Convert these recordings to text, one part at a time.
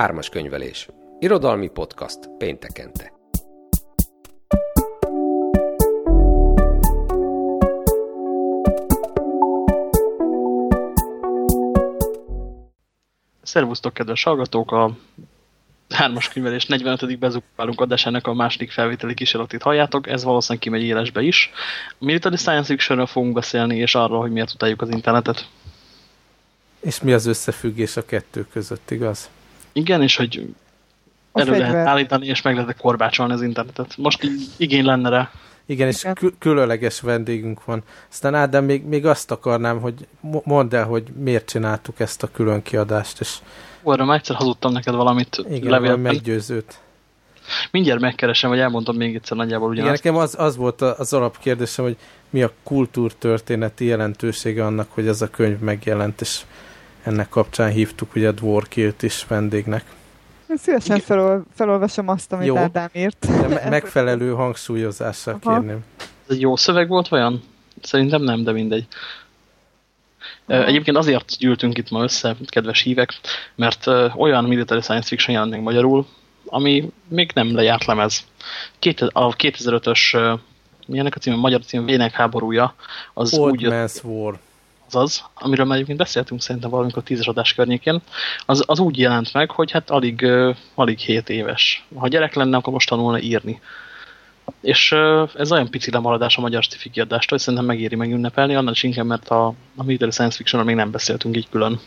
Ármas könyvelés. Irodalmi podcast péntekente. Szervusztok, kedves hallgatók! A hármas könyvelés 45. bezukálunk adásának a második felvételi kísérletét halljátok, ez valószínűleg kimegy élesbe is. A Military Science fiction fogunk beszélni, és arról, hogy miért utáljuk az internetet. És mi az összefüggés a kettő között, igaz? Igen, és hogy elő lehet állítani, és meg lehet korbácsolni az internetet. Most így igény lenne rá. Igen, és kül különleges vendégünk van. Aztán Ádám, még, még azt akarnám, hogy mondd el, hogy miért csináltuk ezt a külön kiadást, és Arra már egyszer hazudtam neked valamit Igen, levélben. meggyőzőt. Mindjárt megkeresem, vagy elmondom még egyszer nagyjából ugyanazt. Igen, nekem az, az volt az alapkérdésem, hogy mi a kultúrtörténeti jelentősége annak, hogy ez a könyv megjelent, és ennek kapcsán hívtuk ugye a Dworkilt is vendégnek. Szívesen felol, felolvasom azt, amit jó, Ádám írt. Me megfelelő hangsúlyozással Aha. kérném. Ez egy jó szöveg volt vajon? Szerintem nem, de mindegy. Egyébként azért gyűltünk itt ma össze, kedves hívek, mert olyan military science fiction jelent meg magyarul, ami még nem lejárt lemez. A 2005-ös, milyenek a cím, a magyar cím, Vének háborúja, az Old úgy jött, War. Az, amiről már egyébként beszéltünk szerintem valamikor tízes adás környékén, az, az úgy jelent meg, hogy hát alig, alig 7 éves. Ha gyerek lenne, akkor most tanulna írni. És ez olyan pici lemaradás a magyar sci kiadástól, hogy szerintem megéri megünnepelni, annál is inkább, mert a, a Military Science fiction még nem beszéltünk így külön.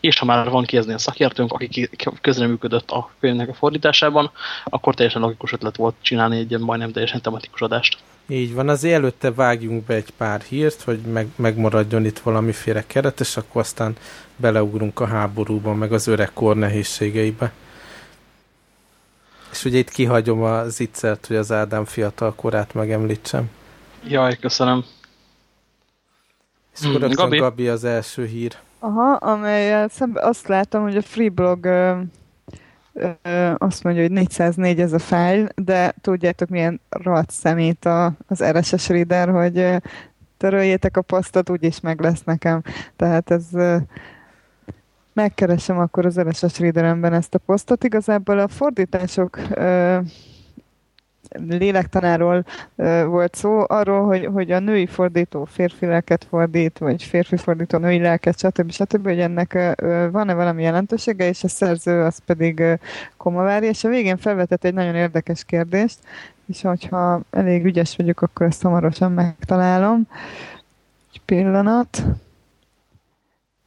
És ha már van a szakértőnk, aki közreműködött a könyvnek a fordításában, akkor teljesen logikus ötlet volt csinálni egy majdnem teljesen tematikus adást. Így van, azért előtte vágjunk be egy pár hírt, hogy meg, megmaradjon itt valamiféle keret, és akkor aztán beleugrunk a háborúba, meg az öreg kor nehézségeibe. És ugye itt kihagyom a zicsert, hogy az Ádám fiatal korát megemlítsem. Jaj, köszönöm. És akkor hmm, Gabi. Gabi az első hír. Aha, amely szemben azt látom, hogy a Freeblog ö, ö, azt mondja, hogy 404 ez a fájl, de tudjátok milyen rohadt szemét a, az RSS reader, hogy töröljétek a posztot, úgyis meg lesz nekem. Tehát ez megkeresem akkor az RSS Readeremben ezt a posztot. Igazából a fordítások ö, lélektanáról volt szó, arról, hogy, hogy a női fordító férfi lelket fordít, vagy férfi fordító női lelket, stb. stb. hogy ennek van-e valami jelentősége, és a szerző az pedig Komavári, és a végén felvetett egy nagyon érdekes kérdést, és hogyha elég ügyes vagyok, akkor ezt hamarosan megtalálom. Egy pillanat.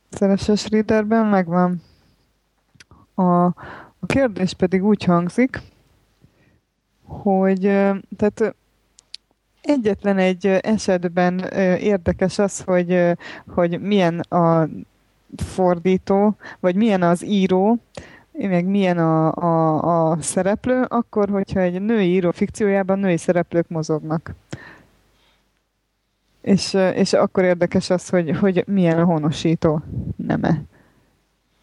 Szereses readerben megvan. A, a kérdés pedig úgy hangzik, hogy tehát egyetlen egy esetben érdekes az, hogy, hogy milyen a fordító, vagy milyen az író, meg milyen a, a, a szereplő, akkor, hogyha egy női író fikciójában női szereplők mozognak. És, és akkor érdekes az, hogy, hogy milyen a honosító neme.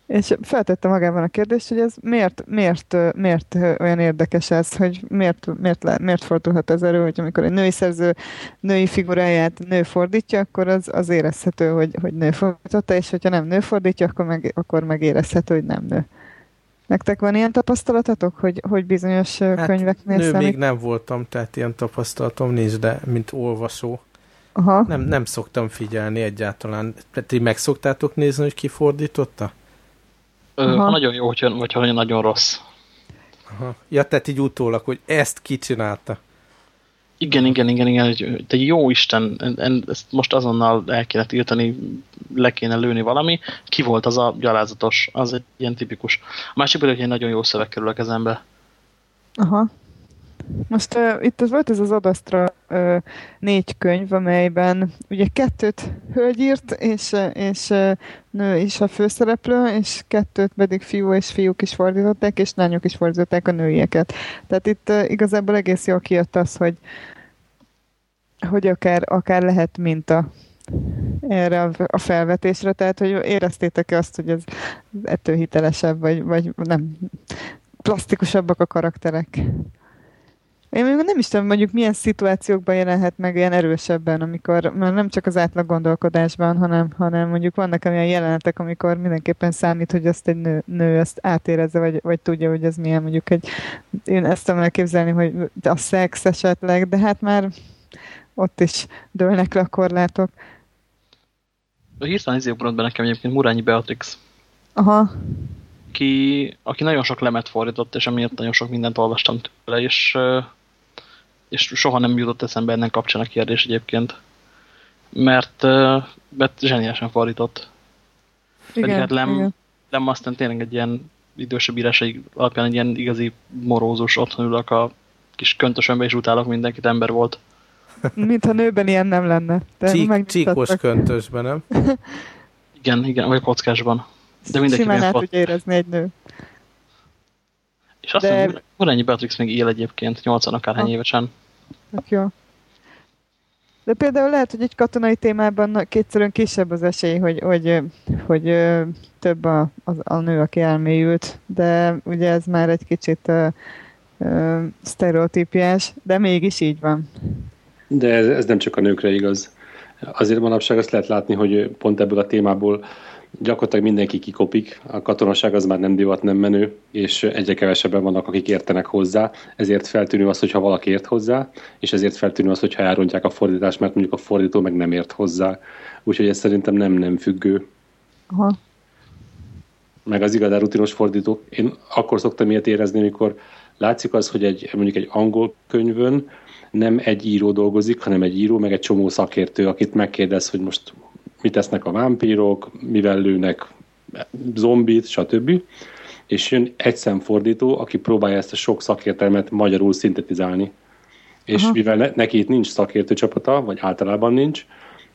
És feltette magában a kérdést, hogy ez miért, miért, miért olyan érdekes ez, hogy miért, miért, miért fordulhat ez elő, hogy amikor egy női szerző női figuráját nő fordítja, akkor az, az érezhető, hogy, hogy nő fordította, és hogyha nem nő fordítja, akkor meg, akkor meg érezhető, hogy nem nő. Nektek van ilyen tapasztalatatok, hogy, hogy bizonyos hát könyveknél nő számít? még nem voltam, tehát ilyen tapasztalatom nincs, de mint olvasó Aha. Nem, nem szoktam figyelni egyáltalán. Ti meg szoktátok nézni, hogy ki fordította? Ö, ha nagyon jó, hogyha, vagy ha nagyon rossz. Aha. Ja, tehát így utólag, hogy ezt kicsinálta. Igen, igen, igen, igen, te jó Isten, ezt most azonnal el kéne tiltani, le kéne lőni valami. Ki volt az a gyalázatos? Az egy ilyen tipikus. A másik pedig, hogy egy nagyon jó szöveg kerül a kezembe. Aha. Most uh, itt az volt ez az Adastra uh, négy könyv, amelyben ugye kettőt hölgy írt, és, és uh, nő is a főszereplő, és kettőt pedig fiú és fiúk is fordították, és lányok is fordították a nőieket. Tehát itt uh, igazából egész jól kijött az, hogy hogy akár, akár lehet minta erre a felvetésre, tehát hogy éreztétek-e azt, hogy ez ettől hitelesebb, vagy, vagy nem, plastikusabbak a karakterek? Én még nem is tudom, mondjuk milyen szituációkban jelenhet meg ilyen erősebben, amikor mert nem csak az átlag gondolkodásban, hanem, hanem mondjuk vannak olyan jelenetek, amikor mindenképpen számít, hogy azt egy nő, nő ezt átérezze, vagy, vagy tudja, hogy ez milyen mondjuk egy, én ezt tudom elképzelni, hogy a szex esetleg, de hát már ott is dőlnek le a korlátok. A hirtelen izé be nekem egyébként Murányi Beatrix. Aha. Ki, aki nagyon sok lemet fordított, és emiatt nagyon sok mindent olvastam tőle, és, és soha nem jutott eszembe ennek kapcsán a kérdés egyébként. Mert, mert zseniálisan fordított. Igen, Pedig hát Lem, igen. Lem aztán tényleg egy ilyen idősebb írásai alapján egy ilyen igazi morózus otthon ülök a kis köntösömbe, és utálok mindenkit, ember volt. Mintha nőben ilyen nem lenne. De Csík, csíkos köntösben, nem? igen, igen, vagy kockásban. De mindenki Simán át tudja érezni egy nő. És azt De... hiszem, Murányi Beatrix még él egyébként, 80 akárhány évesen. Tök jó. De például lehet, hogy egy katonai témában kétszerűen kisebb az esély, hogy, hogy, hogy több a, a, a nő, aki elmélyült, de ugye ez már egy kicsit uh, uh, sztereotípiás, de mégis így van. De ez, ez nem csak a nőkre igaz. Azért manapság azt lehet látni, hogy pont ebből a témából gyakorlatilag mindenki kikopik, a katonaság az már nem divat, nem menő, és egyre kevesebben vannak, akik értenek hozzá, ezért feltűnő az, hogyha valaki ért hozzá, és ezért feltűnő az, hogyha elrontják a fordítást, mert mondjuk a fordító meg nem ért hozzá. Úgyhogy ez szerintem nem nem függő. Aha. Meg az igazán rutinos fordítók. Én akkor szoktam ilyet érezni, amikor látszik az, hogy egy, mondjuk egy angol könyvön nem egy író dolgozik, hanem egy író, meg egy csomó szakértő, akit megkérdez, hogy most mit tesznek a vámpírok, mivel lőnek zombit, stb. És jön egy szemfordító, aki próbálja ezt a sok szakértelmet magyarul szintetizálni. És Aha. mivel ne, neki itt nincs szakértő csapata, vagy általában nincs,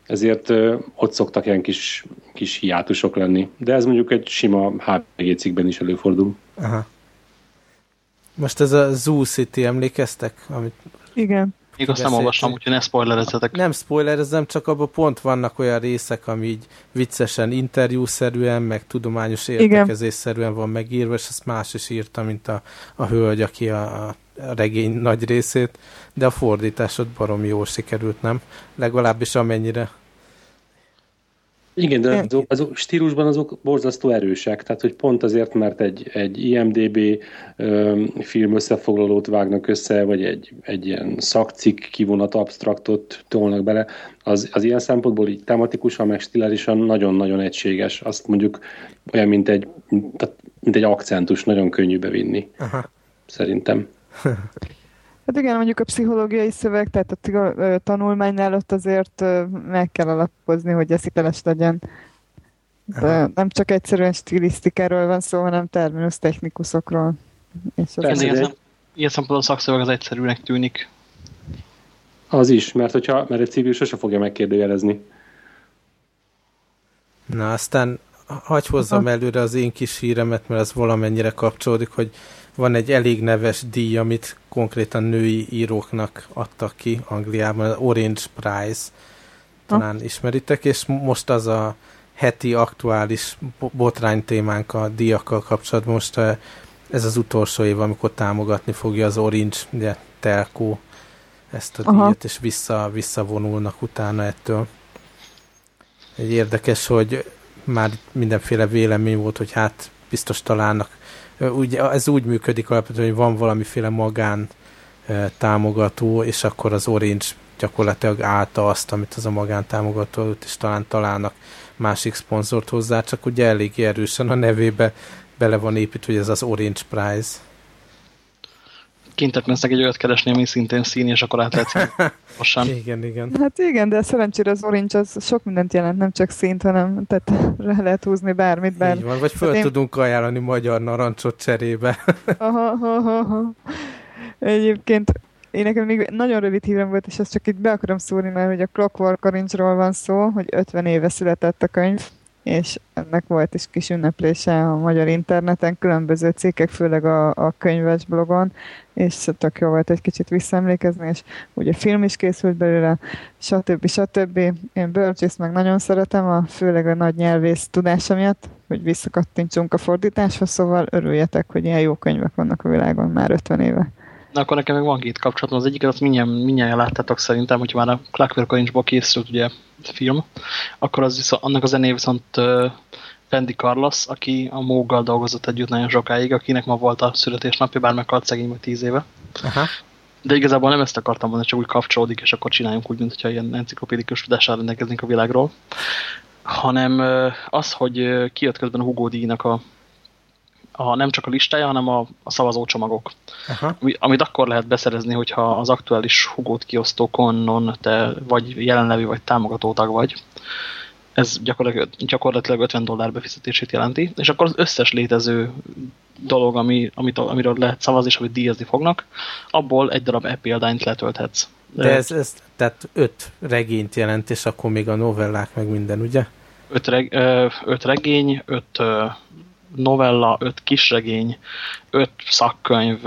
ezért ö, ott szoktak ilyen kis, kis hiátusok lenni. De ez mondjuk egy sima HPG cikkben is előfordul. Aha. Most ez a Zoo City, emlékeztek? Amit Igen. Még azt nem olvastam, úgyhogy ne spoilerezzetek. Nem spoilerezem, csak abban pont vannak olyan részek, ami így viccesen interjúszerűen, meg tudományos értekezésszerűen van megírva, és ezt más is írta, mint a, a hölgy, aki a, a regény nagy részét, de a fordításod barom jól sikerült, nem? Legalábbis amennyire igen, de azok, azok stílusban azok borzasztó erősek, tehát hogy pont azért, mert egy, egy IMDB ö, film összefoglalót vágnak össze, vagy egy, egy ilyen szakcikk kivonat abstraktot tolnak bele, az, az ilyen szempontból így tematikusan, meg stilálisan nagyon-nagyon egységes. Azt mondjuk olyan, mint egy, mint egy akcentus, nagyon könnyű bevinni. Aha. Szerintem. Hát igen, mondjuk a pszichológiai szöveg, tehát a tanulmánynál ott azért meg kell alapozni, hogy ez hiteles legyen. De nem csak egyszerűen stilisztikáról van szó, hanem terminus technikusokról. És az Persze, ilyen, ilyen szempontból a szakszöveg az egyszerűnek tűnik. Az is, mert, hogyha, mert egy civil sose fogja megkérdőjelezni. Na, aztán hagyj hozzam Aha. előre az én kis híremet, mert az valamennyire kapcsolódik, hogy van egy elég neves díj, amit konkrétan női íróknak adtak ki Angliában, az Orange Prize, talán ha. ismeritek, és most az a heti aktuális botrány témánk a díjakkal kapcsolatban. Most eh, ez az utolsó év, amikor támogatni fogja az Orange, ugye, telkó ezt a Aha. díjat, és vissza, visszavonulnak utána ettől. Egy érdekes, hogy már mindenféle vélemény volt, hogy hát biztos találnak úgy, ez úgy működik alapvetően, hogy van valamiféle magán támogató, és akkor az Orange gyakorlatilag állta azt, amit az a magántámogató, és talán találnak másik szponzort hozzá, csak ugye elég erősen a nevébe bele van építve, hogy ez az Orange Prize kintet lesznek egy olyat keresni, ami szintén szín, és akkor át lehet igen, igen. Hát igen, de szerencsére az orange az sok mindent jelent, nem csak színt, hanem tehát rá lehet húzni bármit. Bár... Így van, vagy föl hát tudunk én... ajánlani magyar narancsot cserébe. aha, aha, aha. Egyébként én nekem még nagyon rövid hírem volt, és ezt csak itt be akarom szúrni, mert hogy a Clockwork Orange-ról van szó, hogy 50 éve született a könyv, és ennek volt is kis ünneplése a magyar interneten, különböző cikkek, főleg a, a könyves blogon, és tök jó volt egy kicsit visszaemlékezni, és ugye film is készült belőle, stb. stb. Én Bölcsész meg nagyon szeretem, a, főleg a nagy nyelvész tudása miatt, hogy visszakattintsunk a fordításhoz, szóval örüljetek, hogy ilyen jó könyvek vannak a világon már 50 éve. Na, akkor nekem meg van két kapcsolatom. Az egyik, azt mindjárt, mindjárt láttátok szerintem, hogyha már a Clockwork Orange-ból készült ugye film, akkor az viszont, annak a zené viszont uh, Fendi Carlos, aki a Móggal dolgozott együtt nagyon sokáig, akinek ma volt a születésnapja, bár meghalt szegény vagy tíz éve. Aha. De igazából nem ezt akartam volna, csak úgy kapcsolódik, és akkor csináljunk úgy, mintha ilyen enciklopédikus tudással rendelkeznénk a világról. Hanem az, hogy kijött közben a Hugo díjnak a, a, nem csak a listája, hanem a, a szavazócsomagok. Aha. Amit akkor lehet beszerezni, hogyha az aktuális Hugót kiosztó konnon te vagy jelenlevő, vagy támogatótag vagy. Ez gyakorlatilag, gyakorlatilag 50 dollár befizetését jelenti, és akkor az összes létező dolog, ami, amit, amiről lehet szavazni, és amit díjazni fognak, abból egy darab e-példányt letölthetsz. De ez, ez tehát öt regényt jelent, és akkor még a novellák meg minden, ugye? Öt, reg, öt regény, öt novella, öt kisregény, öt szakkönyv,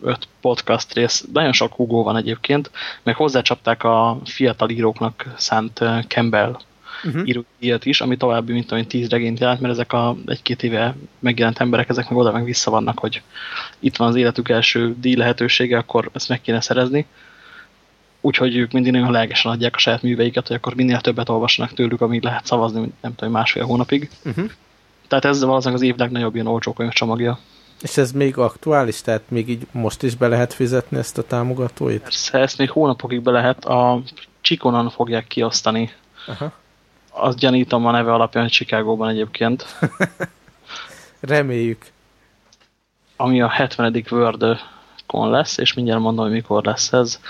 öt podcast rész, nagyon sok hugó van egyébként, meg hozzácsapták a fiatal íróknak szánt Campbell uh-huh. íróiat is, ami további, mint olyan tíz regényt jelent, mert ezek a egy-két éve megjelent emberek, ezek meg oda meg vissza vannak, hogy itt van az életük első díj lehetősége, akkor ezt meg kéne szerezni. Úgyhogy ők mindig nagyon lelkesen adják a saját műveiket, hogy akkor minél többet olvasnak tőlük, amíg lehet szavazni, nem tudom, másfél hónapig. Uh-huh. Tehát ez valószínűleg az év legnagyobb ilyen olcsó csomagja. És ez még aktuális? Tehát még így most is be lehet fizetni ezt a támogatóit? Persze, ezt még hónapokig be lehet. A Csikonan fogják kiosztani. Aha. Azt gyanítom a neve alapján, hogy Chicagóban egyébként. Reméljük. Ami a 70. world kon lesz, és mindjárt mondom, hogy mikor lesz ez.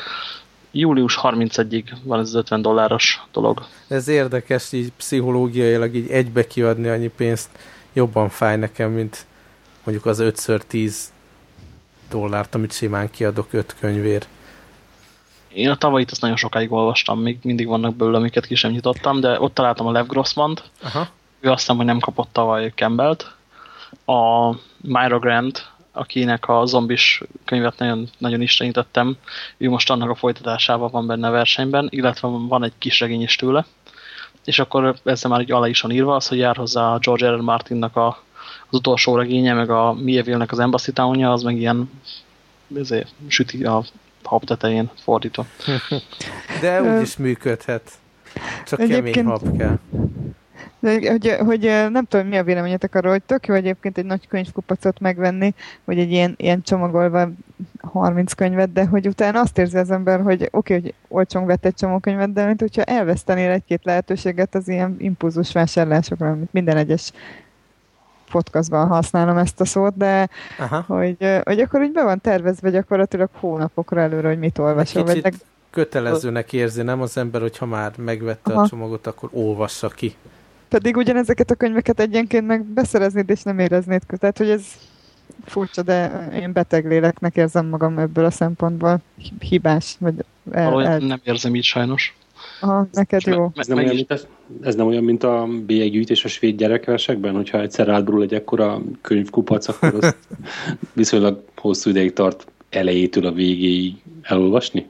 Július 31-ig van ez az 50 dolláros dolog. Ez érdekes, így pszichológiailag így egybe kiadni annyi pénzt jobban fáj nekem, mint mondjuk az 5x10 dollárt, amit simán kiadok 5 könyvér. Én a tavait azt nagyon sokáig olvastam, még mindig vannak belőle, amiket ki sem nyitottam, de ott találtam a Lev Grossmant, Aha. ő azt hiszem, hogy nem kapott tavaly Campbell-t. A Myra Grant, akinek a zombis könyvet nagyon, nagyon istenítettem, ő most annak a folytatásával van benne a versenyben, illetve van egy kis regény is tőle. És akkor ezzel már egy alá is van írva az, hogy jár hozzá a George R. R. Martinnak a, az utolsó regénye, meg a Mieville-nek az Embassy town az meg ilyen ezért, süti a hab tetején fordítva. De úgy is működhet. Csak Egyébként... kemény hab kell. De, hogy, hogy nem tudom, mi a véleményetek arról, hogy tök jó egyébként egy nagy könyvkupacot megvenni, vagy egy ilyen, ilyen csomagolva 30 könyvet, de hogy utána azt érzi az ember, hogy oké, okay, hogy olcsón vett egy csomó könyvet, de mint hogyha elvesztenél egy-két lehetőséget az ilyen impulzus vásárlásokra, amit minden egyes podcastban használom ezt a szót, de hogy, hogy akkor úgy be van tervezve gyakorlatilag hónapokra előre, hogy mit olvasol. Kicsit vagy kötelezőnek érzi, nem az ember, hogyha már megvette Aha. a csomagot, akkor olvassa ki. Pedig ugyanezeket a könyveket egyenként meg beszereznéd, és nem éreznéd Tehát, hogy ez furcsa, de én beteg léleknek érzem magam ebből a szempontból. Hibás, vagy el, el... nem érzem így sajnos. Aha, neked jó. Ez nem, olyan, mint, ez nem olyan, mint a bélyeggyűjtés a svéd gyerekversekben, hogyha egyszer átbrul egy ekkora könyvkupac, akkor az viszonylag hosszú ideig tart elejétől a végéig elolvasni?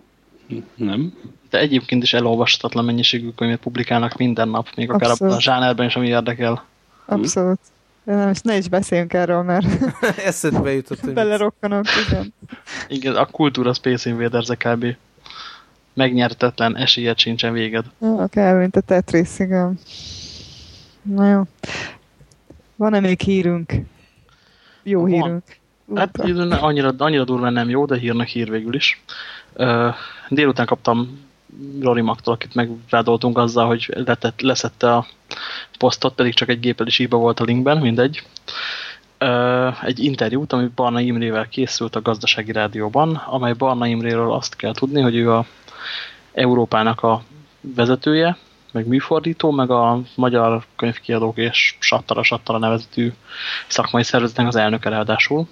Nem? De egyébként is elolvashatatlan mennyiségű könyvet publikálnak minden nap, még akár Abszolút. a zsánerben is, ami érdekel. Abszolút. De nem, és ne is beszéljünk erről, mert eszedbe jutott, hogy belerokkanok, igen. Igen, a kultúra Space Invaders kb megnyertetlen esélyed sincsen véged. Ja, kell, mint a Tetris, igen. Na jó. Van-e még hírünk? Jó Van. hírünk. Hát annyira, annyira durván nem jó, de hírnek hír végül is. Uh, délután kaptam Rory Magtól, akit megrádoltunk azzal, hogy letett, leszette a posztot, pedig csak egy géppel is írva volt a linkben, mindegy. Egy interjút, ami Barna Imrével készült a gazdasági rádióban, amely Barna Imréről azt kell tudni, hogy ő a Európának a vezetője, meg műfordító, meg a Magyar Könyvkiadók és Sattara Sattara nevezetű szakmai szervezetnek az elnöke ráadásul.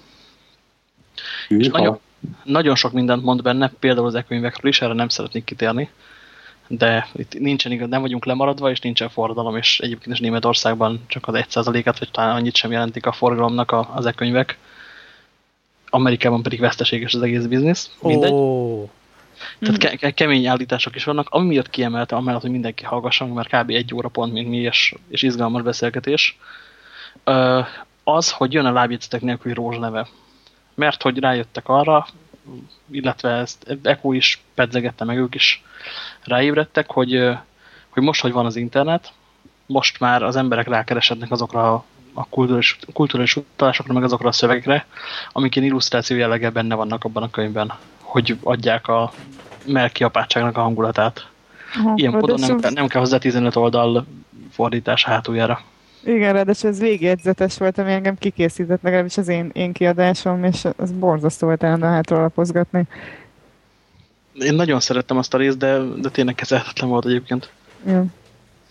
És nagyon, nagyon sok mindent mond benne, például az e-könyvekről is, erre nem szeretnék kitérni, de itt nincsen igaz, nem vagyunk lemaradva, és nincsen forradalom, és egyébként is Németországban csak az 1%-át, vagy talán annyit sem jelentik a forgalomnak az e-könyvek. Amerikában pedig veszteséges az egész biznisz. Mindegy. Oh. Tehát ke ke kemény állítások is vannak, ami miatt kiemelte, amellett, hogy mindenki hallgasson, mert kb. egy óra pont, mint mi, és, és izgalmas beszélgetés, az, hogy jön a lábjegyzetek nélküli rózsneve. Mert hogy rájöttek arra, illetve ezt Eko is pedzegette, meg ők is ráébredtek, hogy, hogy most, hogy van az internet, most már az emberek rákeresednek azokra a, a kulturális, kulturális utalásokra, meg azokra a szövegekre, amik ilyen illusztráció jellege benne vannak abban a könyvben, hogy adják a melki apátságnak a hangulatát. Aha, Ilyen módon nem, nem kell hozzá 15 oldal fordítás hátuljára. Igen, ráadásul ez végjegyzetes volt, ami engem kikészített, legalábbis az én, én kiadásom, és az borzasztó volt állandó hátra lapozgatni. Én nagyon szerettem azt a részt, de, de tényleg kezelhetetlen volt egyébként. Ja.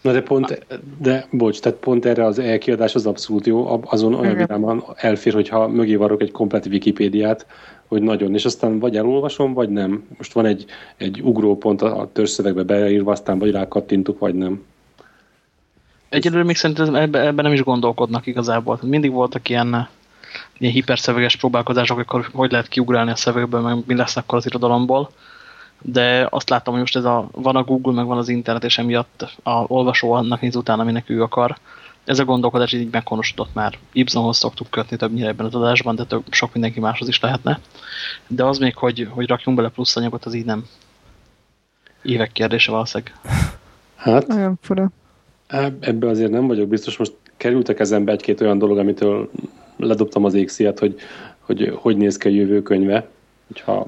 Na de pont, de bocs, tehát pont erre az elkiadás az abszolút jó, azon olyan vidáman elfér, hogyha mögé varok egy komplet Wikipédiát, hogy nagyon, és aztán vagy elolvasom, vagy nem. Most van egy, egy ugrópont a törzszövegbe beírva, aztán vagy rákattintok, vagy nem. Egyelőre még szerintem ebben ebbe nem is gondolkodnak igazából. Mindig voltak ilyen, ilyen hiperszöveges próbálkozások, akkor hogy lehet kiugrálni a szövegből, meg mi lesz akkor az irodalomból. De azt láttam, hogy most ez a, van a Google, meg van az internet, és emiatt a olvasó annak néz utána, aminek ő akar. Ez a gondolkodás így meghonosodott már. Ibsenhoz szoktuk kötni többnyire ebben az adásban, de több, sok mindenki máshoz is lehetne. De az még, hogy, hogy rakjunk bele plusz anyagot, az így nem. Évek kérdése valószínűleg. Hát, Olyan fura. Ebbe azért nem vagyok biztos. Most került a kezembe egy-két olyan dolog, amitől ledobtam az égszíjat, hogy, hogy hogy néz ki a jövőkönyve. Hogyha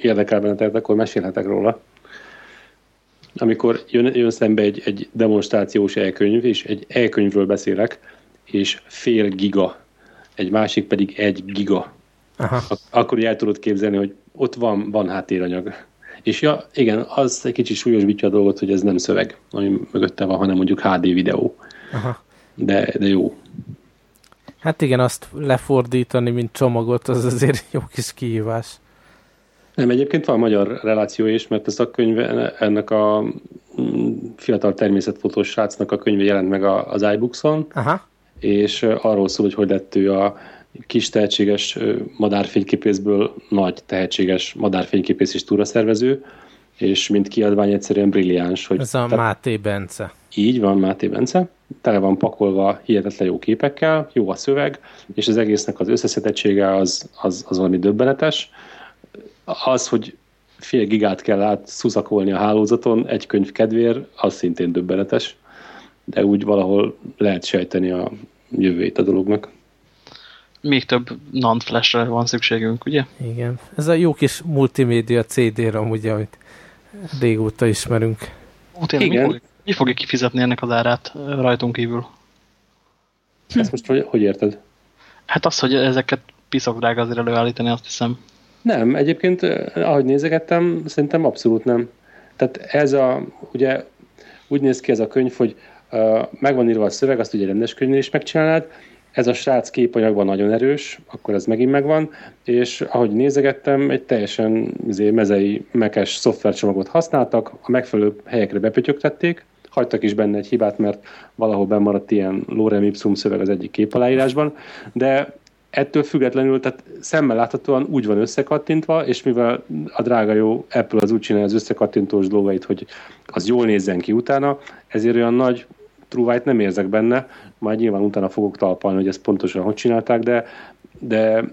érdekel benneteket, akkor mesélhetek róla. Amikor jön, jön szembe egy, egy demonstrációs elkönyv, és egy elkönyvről beszélek, és fél giga, egy másik pedig egy giga, Aha. akkor el tudod képzelni, hogy ott van, van háttéranyag. És ja, igen, az egy kicsit súlyosbítja a dolgot, hogy ez nem szöveg, ami mögötte van, hanem mondjuk HD videó. Aha. De, de jó. Hát igen, azt lefordítani, mint csomagot, az azért jó kis kihívás. Nem, egyébként van magyar reláció is, mert ez a könyv, ennek a mm, fiatal természetfotós srácnak a könyve jelent meg az iBooks-on, Aha. és arról szól, hogy hogy lett ő a kis tehetséges madárfényképészből nagy tehetséges madárfényképész és túraszervező, és mint kiadvány egyszerűen brilliáns. Hogy Ez a te... Máté Bence. Így van, Máté Bence. Tele van pakolva hihetetlen jó képekkel, jó a szöveg, és az egésznek az összeszedettsége az, az, az valami döbbenetes. Az, hogy fél gigát kell át szuszakolni a hálózaton egy könyv kedvér, az szintén döbbenetes, de úgy valahol lehet sejteni a jövőjét a dolognak még több NAND flash van szükségünk, ugye? Igen. Ez a jó kis multimédia CD-rom, ugye, amit régóta ismerünk. Ó, tényleg, Igen. Mi, fog, mi fogja kifizetni ennek az árát rajtunk kívül? Ezt most hogy, hogy érted? Hát az, hogy ezeket piszok drága azért előállítani, azt hiszem. Nem, egyébként, ahogy nézegettem, szerintem abszolút nem. Tehát ez a, ugye úgy néz ki ez a könyv, hogy uh, megvan írva a szöveg, azt ugye rendes könyvnél is megcsinálnád, ez a srác képanyagban nagyon erős, akkor ez megint megvan, és ahogy nézegettem, egy teljesen izé, mezei mekes szoftvercsomagot használtak, a megfelelő helyekre bepötyögtették, hagytak is benne egy hibát, mert valahol bemaradt ilyen lorem ipsum szöveg az egyik képaláírásban, de ettől függetlenül, tehát szemmel láthatóan úgy van összekattintva, és mivel a drága jó Apple az úgy csinálja az összekattintós dolgait, hogy az jól nézzen ki utána, ezért olyan nagy trúvájt nem érzek benne, majd nyilván utána fogok talpalni, hogy ezt pontosan hogy csinálták, de, de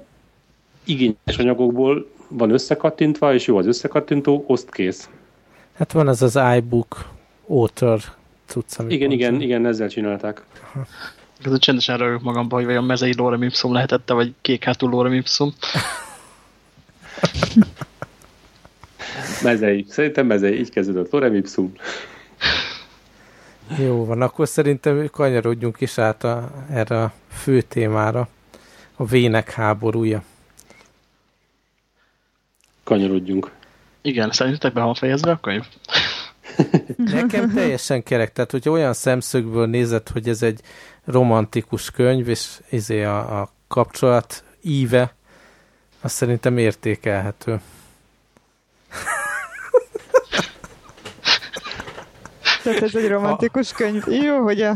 igényes anyagokból van összekattintva, és jó az összekattintó, oszt kész. Hát van az az iBook Author cucc, Igen, igen, igen, ezzel csinálták. Ez a csendesen rögök magamban, hogy vajon mezei lorem ipsum lehetette, vagy kék hátul lorem ipsum. mezei. Szerintem mezei. Így kezdődött lorem ipsum. Jó van, akkor szerintem kanyarodjunk is át a, erre a fő témára, a vének háborúja. Kanyarodjunk. Igen, szerintetek be van fejezve a könyv? Nekem teljesen kerek, tehát hogyha olyan szemszögből nézed, hogy ez egy romantikus könyv, és izé a, a kapcsolat íve, azt szerintem értékelhető. Tehát ez egy romantikus könyv. Jó, hogy a...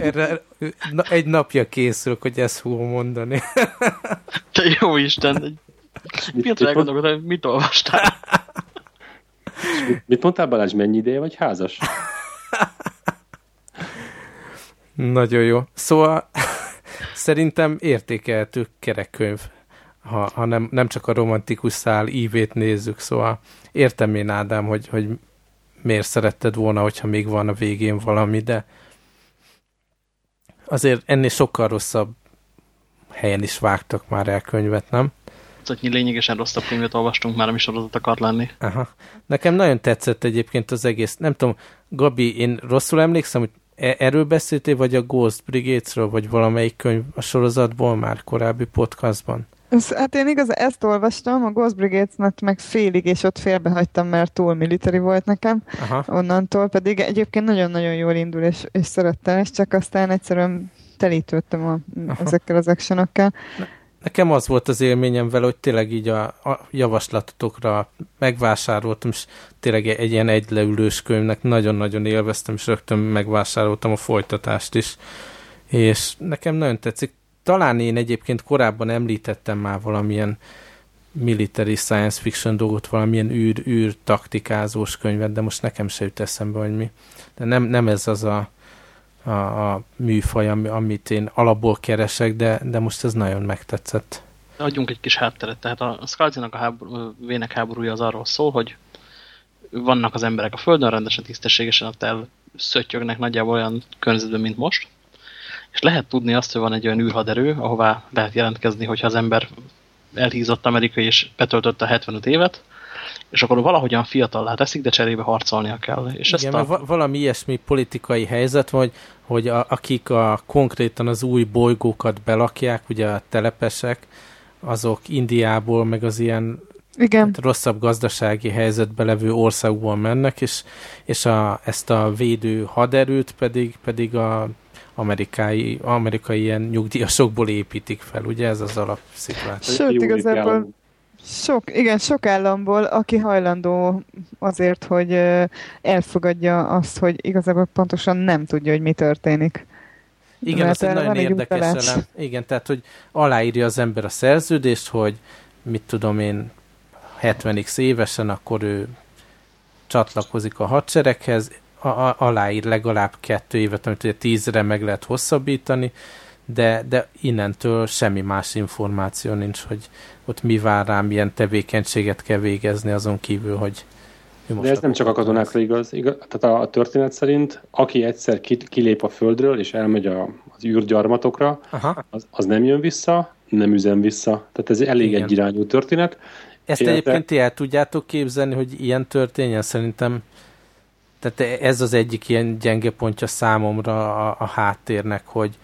Erre na, egy napja készülök, hogy ezt fogom mondani. Te jó Isten! Mit, mit, mit, mit olvastál? Mit, mit mondtál Balázs, mennyi ideje vagy házas? Nagyon jó. Szóval szerintem értékelhető kerekkönyv. ha, ha nem, nem csak a romantikus szál ívét nézzük, szóval értem én Ádám, hogy, hogy miért szeretted volna, hogyha még van a végén valami, de azért ennél sokkal rosszabb helyen is vágtak már el könyvet, nem? Szóval lényegesen rosszabb könyvet olvastunk már, ami sorozat akart lenni. Aha. Nekem nagyon tetszett egyébként az egész. Nem tudom, Gabi, én rosszul emlékszem, hogy e- erről beszéltél, vagy a Ghost Brigades-ről, vagy valamelyik könyv a sorozatból már korábbi podcastban? Hát én igaz, ezt olvastam, a Ghost Brigades-net meg félig, és ott félbehagytam, mert túl military volt nekem. Aha. Onnantól pedig egyébként nagyon-nagyon jól indul, és, és szerettem, és csak aztán egyszerűen telítődtem a, ezekkel az actionokkal. Nekem az volt az élményem vele, hogy tényleg így a, a javaslatotokra megvásároltam, és tényleg egy ilyen egyleülős könyvnek nagyon-nagyon élveztem, és rögtön megvásároltam a folytatást is. És nekem nagyon tetszik. Talán én egyébként korábban említettem már valamilyen military science fiction dolgot, valamilyen űr, űr taktikázós könyvet, de most nekem se jut eszembe, hogy mi. De nem, nem ez az a a, a műfaj, amit én alapból keresek, de, de most ez nagyon megtetszett. Adjunk egy kis hátteret. Tehát a Skalzinak a háború, vének háborúja az arról szól, hogy vannak az emberek a Földön, rendesen tisztességesen ott el szöttyögnek nagyjából olyan környezetben, mint most, és lehet tudni azt, hogy van egy olyan űrhaderő, ahová lehet jelentkezni, hogyha az ember elhízott amerikai és betöltötte 75 évet, és akkor valahogyan fiatallá teszik, de cserébe harcolnia kell. És Igen, ezt a... valami ilyesmi politikai helyzet vagy, hogy a, akik a, konkrétan az új bolygókat belakják, ugye a telepesek, azok Indiából, meg az ilyen igen. Hát rosszabb gazdasági helyzetbe levő országból mennek, és, és a, ezt a védő haderőt pedig, pedig a amerikai, amerikai ilyen nyugdíjasokból építik fel, ugye ez az alapszituáció. Sőt, igazából sok, igen, sok államból, aki hajlandó azért, hogy elfogadja azt, hogy igazából pontosan nem tudja, hogy mi történik. Igen, az egy nagyon érdekes elem. Igen, tehát, hogy aláírja az ember a szerződést, hogy mit tudom én, 70x évesen, akkor ő csatlakozik a hadsereghez, a, a, aláír legalább kettő évet, amit ugye tízre meg lehet hosszabbítani, de, de innentől semmi más információ nincs, hogy ott mi vár rám, milyen tevékenységet kell végezni azon kívül, hogy de ez nem csak a katonákra igaz. igaz. Tehát a, a történet szerint, aki egyszer kilép a földről, és elmegy a, az űrgyarmatokra, az, az nem jön vissza, nem üzem vissza. Tehát ez elég Igen. egyirányú történet. Ezt Illetve... egyébként ti el tudjátok képzelni, hogy ilyen történjen? Szerintem tehát ez az egyik ilyen gyenge pontja számomra a, a háttérnek, hogy,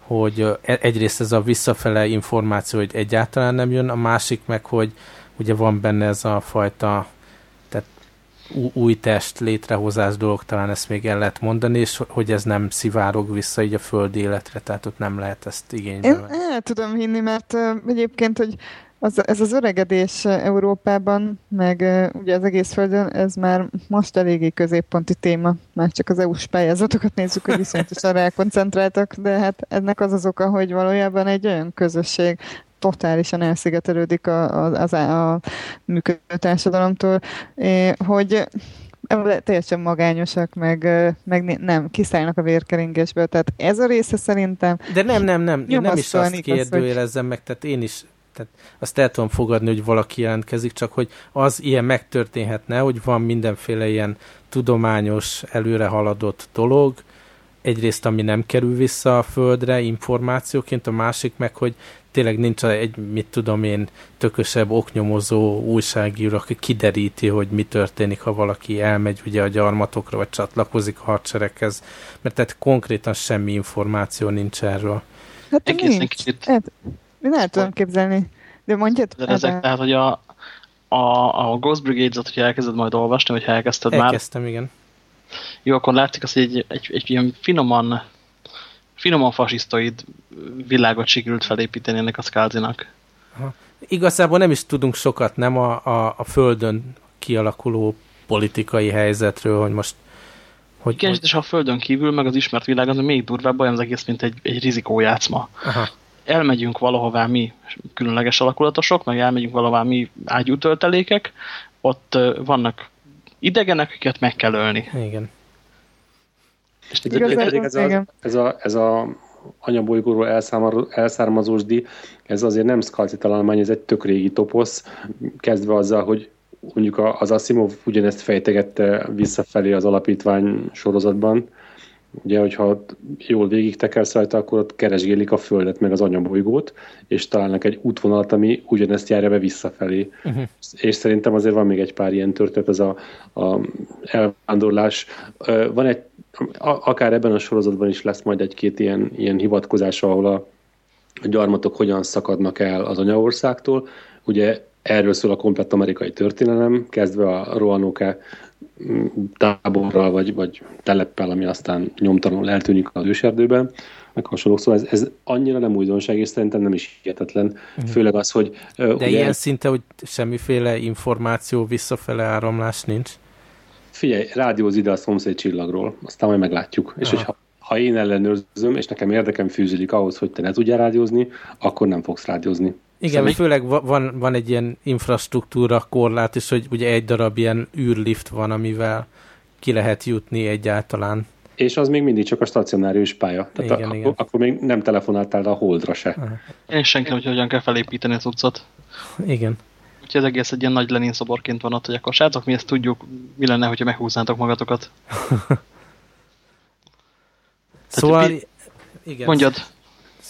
hogy e, egyrészt ez a visszafele információ, hogy egyáltalán nem jön, a másik meg, hogy ugye van benne ez a fajta tehát új test létrehozás dolog, talán ezt még el lehet mondani, és hogy ez nem szivárog vissza így a földi életre, tehát ott nem lehet ezt igénybe Én el tudom hinni, mert uh, egyébként, hogy az, ez az öregedés Európában, meg ugye az egész Földön, ez már most eléggé középponti téma. Már csak az EU-s pályázatokat nézzük, hogy viszonyatosan rákoncentráltak, de hát ennek az az oka, hogy valójában egy olyan közösség totálisan elszigetelődik a, a, a, a működő társadalomtól, hogy teljesen magányosak, meg, meg nem, kiszállnak a vérkeringésből. Tehát ez a része szerintem... De nem, nem, nem, én nem is azt kérdőjelezem meg, tehát én is tehát azt el tudom fogadni, hogy valaki jelentkezik, csak hogy az ilyen megtörténhetne, hogy van mindenféle ilyen tudományos, előre haladott dolog, egyrészt, ami nem kerül vissza a földre információként, a másik meg, hogy tényleg nincs egy, mit tudom én, tökösebb oknyomozó újságíró, aki kideríti, hogy mi történik, ha valaki elmegy ugye a gyarmatokra, vagy csatlakozik a hadsereghez, mert tehát konkrétan semmi információ nincs erről. Hát Egészen nincs. kicsit... Én el tudom képzelni. De mondjad? De ezek, tehát, hogy a, a, a Ghost Brigades-ot, hogyha elkezded majd olvasni, vagy ha elkezdted Elkezdtem, már. Elkezdtem, igen. Jó, akkor látszik az, hogy egy, egy, egy ilyen finoman, finoman fasisztoid világot sikerült felépíteni ennek a Skalzinak. Igazából nem is tudunk sokat, nem a, a, a földön kialakuló politikai helyzetről, hogy most hogy, Igen, hogy... és a földön kívül, meg az ismert világ az még durvább, olyan az egész, mint egy, egy rizikójátszma. Aha elmegyünk valahová mi különleges alakulatosok, meg elmegyünk valahová mi ágyútöltelékek, ott vannak idegenek, akiket meg kell ölni. Igen. És ez, ez, a, ez, a, ez a anyabolygóról elszármazós díj, ez azért nem Skalci találmány, ez egy tök régi toposz, kezdve azzal, hogy mondjuk az Asimov ugyanezt fejtegette visszafelé az alapítvány sorozatban, Ugye, hogyha jól végig tekersz rajta, akkor ott keresgélik a Földet, meg az anyabolygót, és találnak egy útvonalat, ami ugyanezt járja be visszafelé. Uh-huh. És szerintem azért van még egy pár ilyen történet, ez a, a elvándorlás. Van egy, akár ebben a sorozatban is lesz majd egy-két ilyen, ilyen hivatkozás, ahol a, gyarmatok hogyan szakadnak el az anyaországtól. Ugye erről szól a komplett amerikai történelem, kezdve a Roanoke táborral, vagy, vagy teleppel, ami aztán nyomtalanul eltűnik az őserdőben, meg hasonlók. Szóval ez, ez annyira nem újdonság, és szerintem nem is hihetetlen. Főleg az, hogy... De ugye, ilyen szinte, hogy semmiféle információ visszafele áramlás nincs? Figyelj, rádióz ide a szomszéd csillagról, aztán majd meglátjuk. Aha. És hogyha ha én ellenőrzöm, és nekem érdekem fűződik ahhoz, hogy te ne tudjál rádiózni, akkor nem fogsz rádiózni. Igen, szóval főleg van, van egy ilyen infrastruktúra korlát is, hogy ugye egy darab ilyen űrlift van, amivel ki lehet jutni egyáltalán. És az még mindig csak a stacionárius pálya. Tehát igen, a, igen. Akkor, akkor még nem telefonáltál a holdra se. Aha. Én senki hogy hogyan kell felépíteni az utcot. Igen. Úgyhogy az egész egy ilyen nagy Lenin szoborként van ott, hogy akkor srácok, mi ezt tudjuk, mi lenne, hogyha meghúznátok magatokat. szóval, Tehát, igen. Mondjad.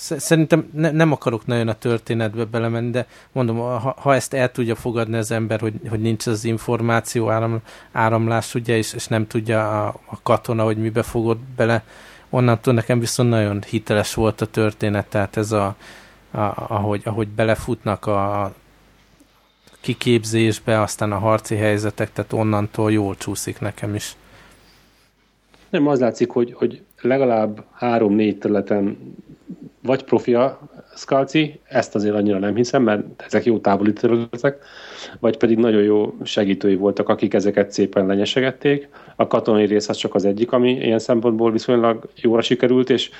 Szerintem ne, nem akarok nagyon a történetbe belemenni, de mondom, ha, ha ezt el tudja fogadni az ember, hogy, hogy nincs az információ áram, áramlás, ugye, és, és nem tudja a, a katona, hogy mibe fogod bele, onnantól nekem viszont nagyon hiteles volt a történet, tehát ez a, a ahogy, ahogy belefutnak a kiképzésbe, aztán a harci helyzetek, tehát onnantól jól csúszik nekem is. Nem, az látszik, hogy, hogy legalább három-négy területen vagy profia Skalci, ezt azért annyira nem hiszem, mert ezek jó távoli területek, vagy pedig nagyon jó segítői voltak, akik ezeket szépen lenyesegették. A katonai rész az csak az egyik, ami ilyen szempontból viszonylag jóra sikerült, és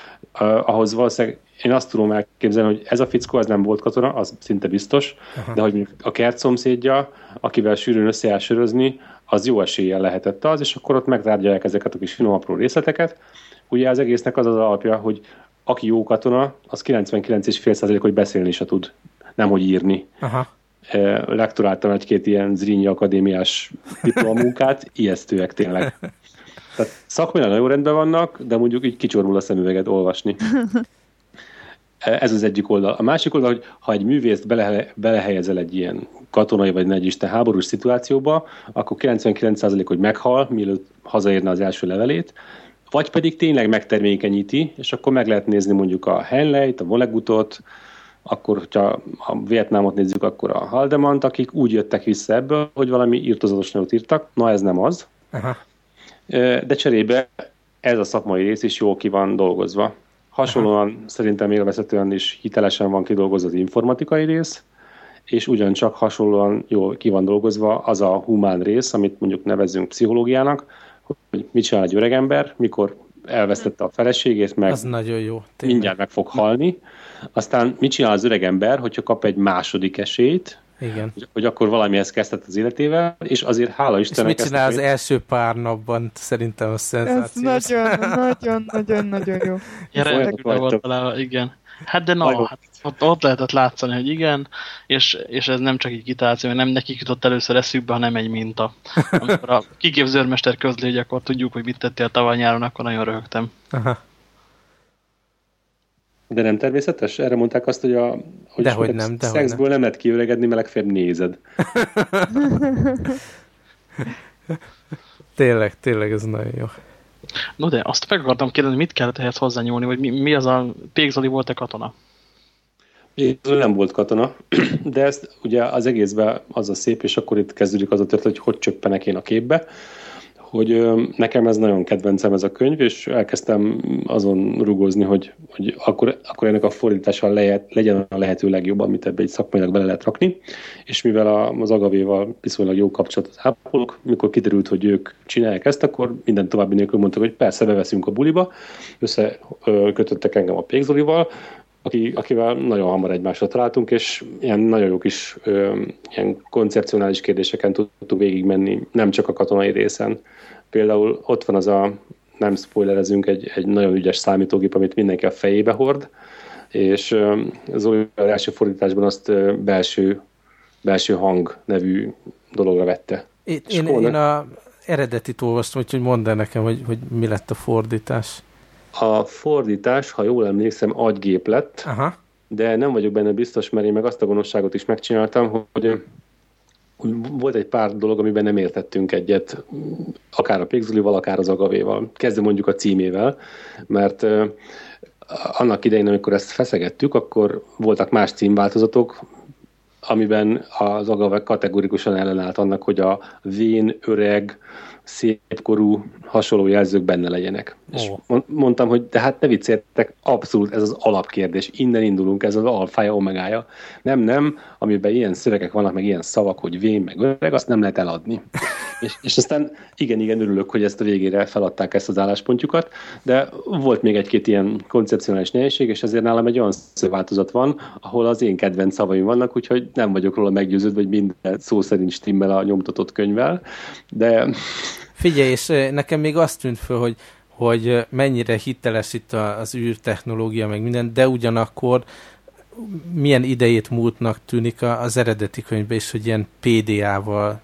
uh, ahhoz valószínűleg én azt tudom elképzelni, hogy ez a fickó az nem volt katona, az szinte biztos, Aha. de hogy a kert szomszédja, akivel sűrűn össze sörözni, az jó eséllyel lehetett az, és akkor ott megtárgyalják ezeket a kis finom apró részleteket. Ugye az egésznek az az alapja, hogy aki jó katona, az 99,5% hogy beszélni se tud, nem hogy írni. Aha. Lektoráltam egy-két ilyen Zrínyi akadémiás diplomunkát, ijesztőek tényleg. Tehát szakmailag nagyon rendben vannak, de mondjuk így kicsorul a szemüveget olvasni. Ez az egyik oldal. A másik oldal, hogy ha egy művészt bele, belehelyezel egy ilyen katonai vagy nagy isten háborús szituációba, akkor 99% hogy meghal, mielőtt hazaérne az első levelét, vagy pedig tényleg megtermékenyíti, és akkor meg lehet nézni mondjuk a Henleit, a Volegutot, akkor, hogyha a Vietnámot nézzük, akkor a Haldemant, akik úgy jöttek vissza ebből, hogy valami írtozatos nagyot írtak. Na, ez nem az. Aha. De cserébe ez a szakmai rész is jól ki van dolgozva. Hasonlóan Aha. szerintem élvezetően is hitelesen van kidolgozva az informatikai rész, és ugyancsak hasonlóan jól ki van dolgozva az a humán rész, amit mondjuk nevezünk pszichológiának, hogy mit csinál egy öregember, mikor elvesztette a feleségét, meg az nagyon jó, tényleg. mindjárt meg fog halni. Aztán mit csinál az öregember, hogyha kap egy második esélyt, igen. Hogy, hogy akkor valamihez kezdett az életével, és azért hála Istennek... És mit csinál az én... első pár napban? Szerintem a szenzációs. Ez nagyon, nagyon, nagyon, nagyon jó. Ja, rendkívül volt találva, igen. Hát de no, hát ott, ott lehetett látszani, hogy igen, és, és ez nem csak egy kitáció, mert nem nekik jutott először eszükbe, hanem egy minta. Amikor a kiképzőrmester közli, hogy akkor tudjuk, hogy mit tettél tavaly nyáron, akkor nagyon röhögtem. Aha. De nem természetes? Erre mondták azt, hogy a hogy dehogy nem, dehogy szexből nem. nem lehet kiöregedni, mert legfeljebb nézed. tényleg, tényleg ez nagyon jó. No de azt meg akartam kérdezni, mit kellett ehhez hozzányúlni, vagy mi, mi az a Pékzoli volt-e katona? Pékzoli nem volt katona, de ezt ugye az egészben az a szép, és akkor itt kezdődik az a történet, hogy hogy csöppenek én a képbe hogy nekem ez nagyon kedvencem ez a könyv, és elkezdtem azon rugozni, hogy, hogy akkor, akkor ennek a fordítása lehet, legyen a lehető legjobb, amit ebbe egy szakmailag bele lehet rakni, és mivel az Agavéval viszonylag jó kapcsolatot ápolok, mikor kiderült, hogy ők csinálják ezt, akkor minden további nélkül mondtak, hogy persze beveszünk a buliba, összekötöttek engem a Pékzolival, aki, akivel nagyon hamar egymásra találtunk, és ilyen nagyon jó kis ö, ilyen koncepcionális kérdéseken tudtunk végigmenni, nem csak a katonai részen. Például ott van az a nem spoilerezünk, egy, egy nagyon ügyes számítógép, amit mindenki a fejébe hord, és az első fordításban azt belső, belső hang nevű dologra vette. Én, én, én a eredetit olvastam, úgyhogy mondd el nekem, hogy, hogy mi lett a fordítás. A fordítás, ha jól emlékszem, agygép lett, Aha. de nem vagyok benne biztos, mert én meg azt a gonoszságot is megcsináltam, hogy volt egy pár dolog, amiben nem értettünk egyet, akár a Pixulival, akár az Agavéval. Kezdem mondjuk a címével, mert annak idején, amikor ezt feszegettük, akkor voltak más címváltozatok, amiben az Agave kategorikusan ellenállt annak, hogy a vén, öreg, szépkorú hasonló jelzők benne legyenek. Oh. És mondtam, hogy de hát ne vicceljetek, abszolút ez az alapkérdés. Innen indulunk, ez az alfája, omegája. Nem, nem, amiben ilyen szövegek vannak, meg ilyen szavak, hogy vén, meg öreg, azt nem lehet eladni. és, és aztán igen, igen, örülök, hogy ezt a végére feladták ezt az álláspontjukat, de volt még egy-két ilyen koncepcionális nehézség, és ezért nálam egy olyan változat van, ahol az én kedvenc szavaim vannak, úgyhogy nem vagyok róla meggyőződve, hogy minden szó szerint stimmel a nyomtatott könyvvel, de Figyelj, és nekem még azt tűnt föl, hogy, hogy mennyire hiteles itt az űrtechnológia, meg minden, de ugyanakkor milyen idejét múltnak tűnik az eredeti könyvben is, hogy ilyen PDA-val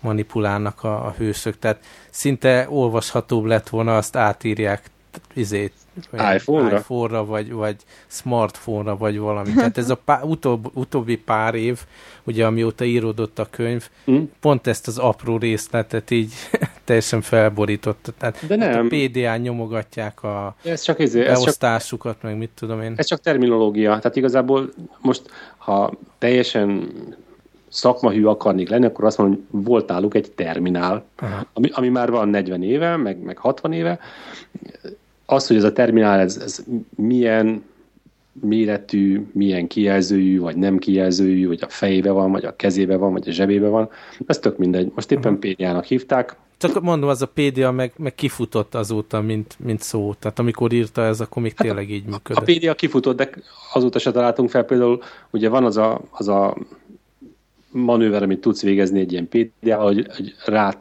manipulálnak a, a hősök. Tehát szinte olvashatóbb lett volna, azt átírják izét, iPhone-ra? iPhone-ra vagy, vagy smartphone-ra, vagy valami. Tehát ez a pá, utóbb, utóbbi pár év, ugye amióta íródott a könyv, mm. pont ezt az apró részletet így teljesen felborította. Tehát De nem. A PDA nyomogatják a ez csak izé, beosztásukat, ez csak, meg mit tudom én. Ez csak terminológia. Tehát igazából most, ha teljesen szakmahű akarnék lenni, akkor azt mondom, hogy volt náluk egy terminál, ami, ami már van 40 éve, meg, meg 60 éve, az, hogy ez a terminál, ez, ez milyen méretű, milyen kijelzőjű, vagy nem kijelzőjű, vagy a fejébe van, vagy a kezébe van, vagy a zsebébe van, ez tök mindegy. Most éppen uh-huh. PDA-nak hívták. Csak mondom, az a PDA meg, meg kifutott azóta, mint, mint szó. Tehát amikor írta ez, akkor még hát tényleg így működött. A PDA kifutott, de azóta se találtunk fel. Például ugye van az a, az a manőver, amit tudsz végezni egy ilyen PDA, hogy, hogy rá,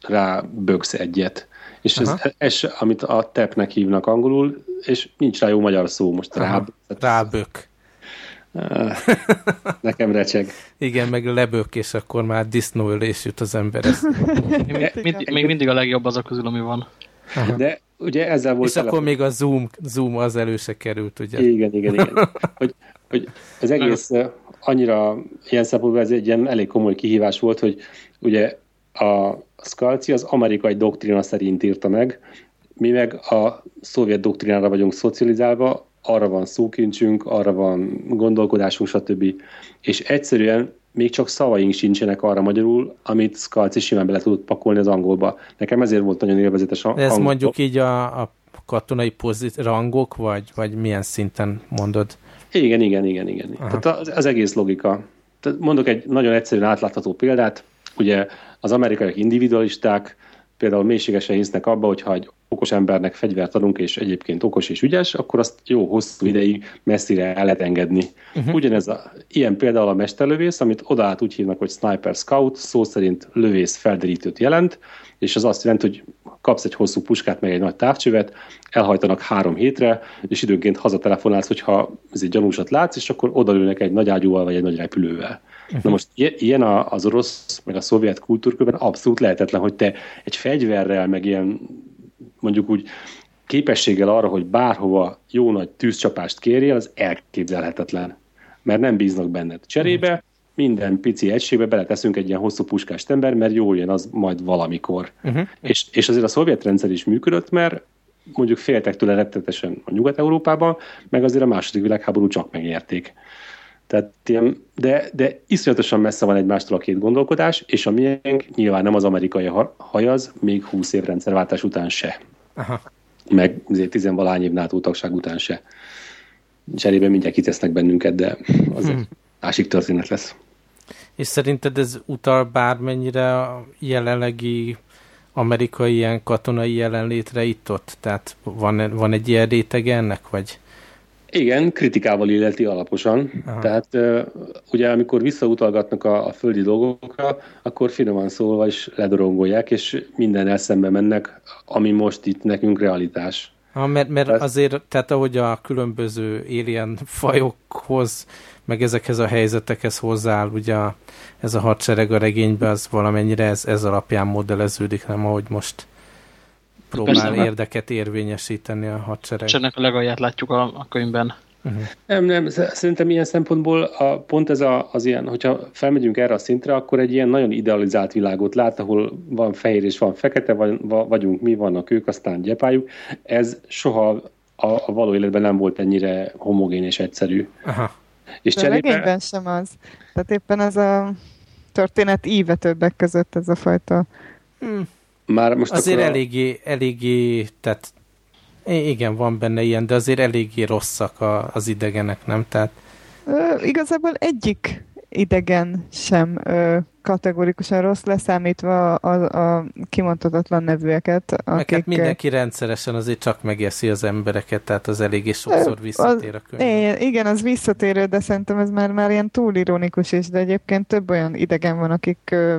rá böksz egyet és ez, ez, amit a tepnek hívnak angolul, és nincs rá jó magyar szó most ráb. Rábök. Nekem recseg. Igen, meg lebök, és akkor már disznóölés jut az ember. még, mind, még mindig a legjobb az a közül, ami van. Aha. De ugye ezzel volt... És akkor még a Zoom, Zoom az előse került, ugye? Igen, igen, igen. hogy, hogy az egész annyira ilyen szempontból ez egy ilyen elég komoly kihívás volt, hogy ugye a Scalzi az amerikai doktrina szerint írta meg, mi meg a szovjet doktrinára vagyunk szocializálva, arra van szókincsünk, arra van gondolkodásunk, stb. És egyszerűen még csak szavaink sincsenek arra magyarul, amit Scalzi simán bele tudott pakolni az angolba. Nekem ezért volt nagyon élvezetes a Ez angol. mondjuk így a, a katonai pozit, rangok, vagy, vagy milyen szinten mondod? Igen, igen, igen, igen. Aha. Tehát az, az egész logika. Tehát mondok egy nagyon egyszerűen átlátható példát. Ugye az amerikaiak individualisták, például mélységesen hisznek abba, hogy ha egy okos embernek fegyvert adunk, és egyébként okos és ügyes, akkor azt jó hosszú ideig messzire el lehet engedni. Uh-huh. Ugyanez a, ilyen például a mesterlövész, amit odaállt úgy hívnak, hogy Sniper Scout, szó szerint lövész felderítőt jelent, és az azt jelenti, hogy kapsz egy hosszú puskát, meg egy nagy távcsövet, elhajtanak három hétre, és időnként hazatelefonálsz, hogyha ez egy gyanúsat látsz, és akkor odalőnek egy nagy ágyúval, vagy egy nagy repülővel. Uh-huh. Na most ilyen az orosz, meg a szovjet kultúrkörben abszolút lehetetlen, hogy te egy fegyverrel, meg ilyen mondjuk úgy képességgel arra, hogy bárhova jó nagy tűzcsapást kérjél, az elképzelhetetlen. Mert nem bíznak benned. Cserébe uh-huh. minden pici egységbe beleteszünk egy ilyen hosszú puskást ember, mert jó jön az majd valamikor. Uh-huh. És, és azért a szovjet rendszer is működött, mert mondjuk féltek tőle rettetesen a Nyugat-Európában, meg azért a második világháború csak megérték. Tehát ilyen, de, de iszonyatosan messze van egymástól a két gondolkodás, és a miénk nyilván nem az amerikai hajaz, még 20 év rendszerváltás után se. Aha. Meg azért tizenvalány év NATO tagság után se. Cserébe mindjárt kitesznek bennünket, de az hmm. másik történet lesz. És szerinted ez utal bármennyire a jelenlegi amerikai ilyen katonai jelenlétre itt-ott? Tehát van, van egy ilyen rétege ennek, vagy Igen, kritikával illeti alaposan. Aha. Tehát ugye amikor visszautalgatnak a, a földi dolgokra, akkor finoman szólva is ledorongolják, és minden szembe mennek, ami most itt nekünk realitás. Ha, mert, mert azért, tehát ahogy a különböző alien fajokhoz, meg ezekhez a helyzetekhez hozzááll, ugye ez a hadsereg a regényben, az valamennyire ez, ez alapján modelleződik, nem ahogy most próbál Persze, érdeket érvényesíteni a hadsereg. És ennek a legalját látjuk a, a könyvben. Uh-huh. Nem, nem, szerintem ilyen szempontból a, pont ez a, az ilyen, hogyha felmegyünk erre a szintre, akkor egy ilyen nagyon idealizált világot lát, ahol van fehér és van fekete, vagy, vagyunk mi, vannak ők, aztán gyepáljuk. Ez soha a, a való életben nem volt ennyire homogén és egyszerű. Aha. És De cserébe... regényben sem az. Tehát éppen ez a történet íve többek között ez a fajta... Hmm. Már most azért akkor a... eléggé, eléggé, tehát igen, van benne ilyen, de azért eléggé rosszak a, az idegenek, nem? Tehát... Ö, igazából egyik idegen sem ö, kategorikusan rossz, leszámítva a, a, a kimondhatatlan nevűeket. Akik... Meg hát mindenki rendszeresen azért csak megeszi az embereket, tehát az eléggé sokszor visszatér a könyv. Igen, az visszatérő, de szerintem ez már, már ilyen túl ironikus is, de egyébként több olyan idegen van, akik ö,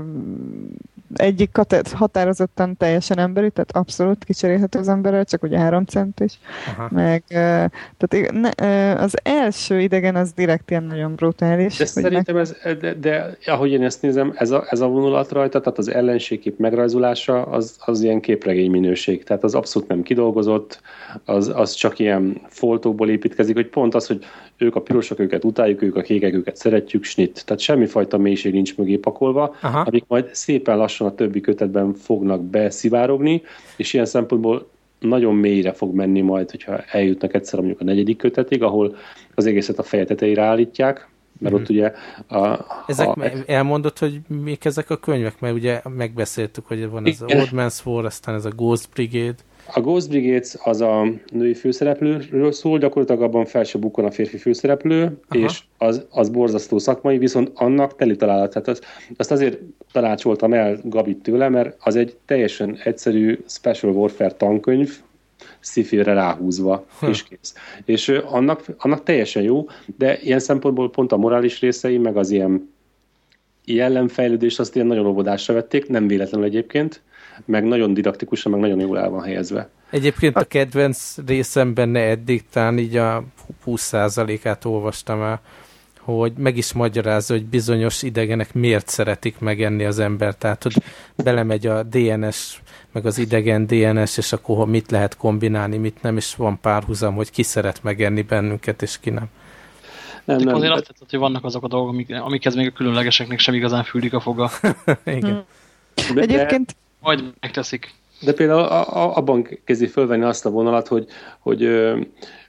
egyik határozottan teljesen emberi, tehát abszolút kicserélhető az emberrel, csak ugye három cent is. Aha. Meg, tehát az első idegen az direkt ilyen nagyon brutális. De szerintem meg... ez, de, de, ahogy én ezt nézem, ez a, ez a vonulat rajta, tehát az ellenségkép megrajzolása, az, az ilyen képregény minőség, tehát az abszolút nem kidolgozott, az, az csak ilyen foltókból építkezik, hogy pont az, hogy ők a pirosak, őket utáljuk, ők a kékek, őket szeretjük, snit. Tehát semmifajta mélység nincs mögé pakolva, Aha. amik majd szépen lassan a többi kötetben fognak beszivárogni, és ilyen szempontból nagyon mélyre fog menni majd, hogyha eljutnak egyszer mondjuk a negyedik kötetig, ahol az egészet a feje tetejére állítják, mert mm. ott ugye a, Ezek a, elmondott, hogy mik ezek a könyvek? Mert ugye megbeszéltük, hogy van ez a Old Man's War, aztán ez a Ghost Brigade. A Ghost Brigades az a női főszereplőről szól, gyakorlatilag abban fel se bukon a férfi főszereplő, Aha. és az, az borzasztó szakmai, viszont annak teli találat. Tehát az, azt azért tanácsoltam el Gabit tőle, mert az egy teljesen egyszerű Special Warfare tankönyv, szifére ráhúzva, hm. és kész. És annak, annak teljesen jó, de ilyen szempontból pont a morális részei, meg az ilyen jellemfejlődés azt ilyen nagyon óvodásra vették, nem véletlenül egyébként, meg nagyon didaktikusan, meg nagyon jól el van helyezve. Egyébként a kedvenc részem benne eddig, talán így a 20%-át olvastam el, hogy meg is magyarázza, hogy bizonyos idegenek miért szeretik megenni az ember. Tehát, hogy belemegy a DNS, meg az idegen DNS, és akkor mit lehet kombinálni, mit nem, és van párhuzam, hogy ki szeret megenni bennünket, és ki nem. Nem, nem, azért azt tetszett, hogy vannak azok a dolgok, amik, amikhez még a különlegeseknek sem igazán fűlik a foga. Igen. De, Egyébként majd megteszik. De például abban kezdi fölvenni azt a vonalat, hogy, hogy,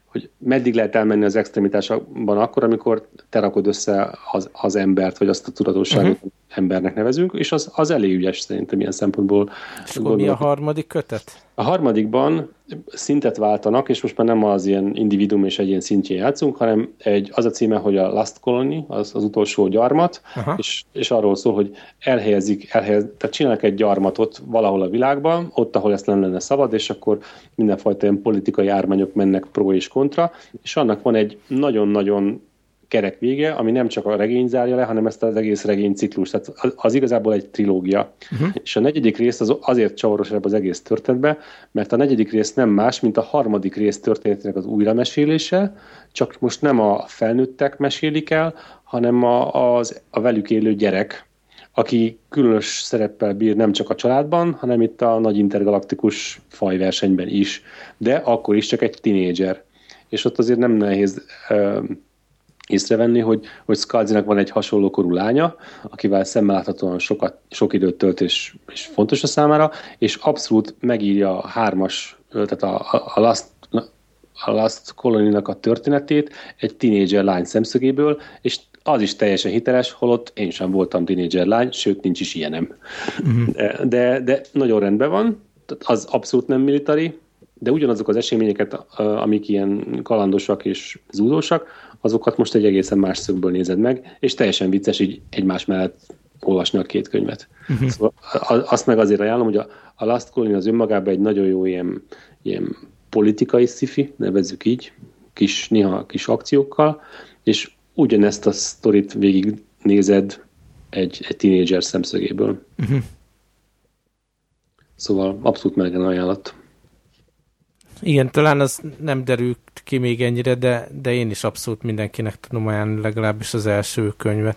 hogy meddig lehet elmenni az extremitásban akkor, amikor te rakod össze az, az embert, vagy azt a tudatosságot, uh-huh embernek nevezünk, és az, az elég ügyes szerintem ilyen szempontból. És akkor mi a harmadik kötet? A harmadikban szintet váltanak, és most már nem az ilyen individuum és egyén szintjén játszunk, hanem egy, az a címe, hogy a Last Colony, az, az utolsó gyarmat, és, és arról szól, hogy elhelyezik, elhelyez, tehát csinálnak egy gyarmatot valahol a világban, ott, ahol ezt nem lenne szabad, és akkor mindenfajta ilyen politikai ármányok mennek pro és kontra, és annak van egy nagyon-nagyon kerek vége, ami nem csak a regény zárja le, hanem ezt az egész regény ciklus. Tehát az, az igazából egy trilógia. Uh-huh. És a negyedik rész az azért csavarosabb az egész történetbe, mert a negyedik rész nem más, mint a harmadik rész történetének az újramesélése, csak most nem a felnőttek mesélik el, hanem a, az, a velük élő gyerek, aki különös szereppel bír nem csak a családban, hanem itt a nagy intergalaktikus fajversenyben is, de akkor is csak egy tinédzser. És ott azért nem nehéz észrevenni, hogy, hogy Scalzinak van egy hasonló korú lánya, akivel szemmel sokat, sok időt tölt, és, és fontos a számára, és abszolút megírja a hármas, tehát a, a, a Last a Last colony a történetét egy tinédzser lány szemszögéből, és az is teljesen hiteles, holott én sem voltam tinédzser lány, sőt, nincs is ilyenem. Uh-huh. De, de, nagyon rendben van, az abszolút nem militári, de ugyanazok az eseményeket, amik ilyen kalandosak és zúdósak, azokat most egy egészen más szögből nézed meg, és teljesen vicces így egymás mellett olvasni a két könyvet. Uh-huh. Szóval azt meg azért ajánlom, hogy a, a Last Colony az önmagában egy nagyon jó ilyen, ilyen politikai sci-fi, nevezzük így, kis, néha kis akciókkal, és ugyanezt a sztorit végignézed egy, egy tínédzser szemszögéből. Uh-huh. Szóval abszolút melegen ajánlat. Igen, talán az nem derült ki még ennyire, de, de én is abszolút mindenkinek tudom ajánlani legalábbis az első könyvet.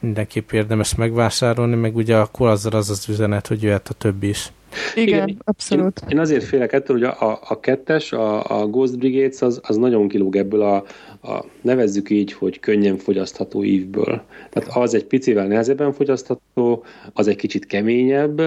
Mindenképp érdemes megvásárolni, meg ugye akkor azzal az az üzenet, hogy jöhet a többi is. Igen, Igen abszolút. Én, én azért félek ettől, hogy a, a, a kettes, a, a Ghost Brigades az, az nagyon kilóg ebből a, a, nevezzük így, hogy könnyen fogyasztható ívből. Tehát az egy picivel nehezebben fogyasztható, az egy kicsit keményebb,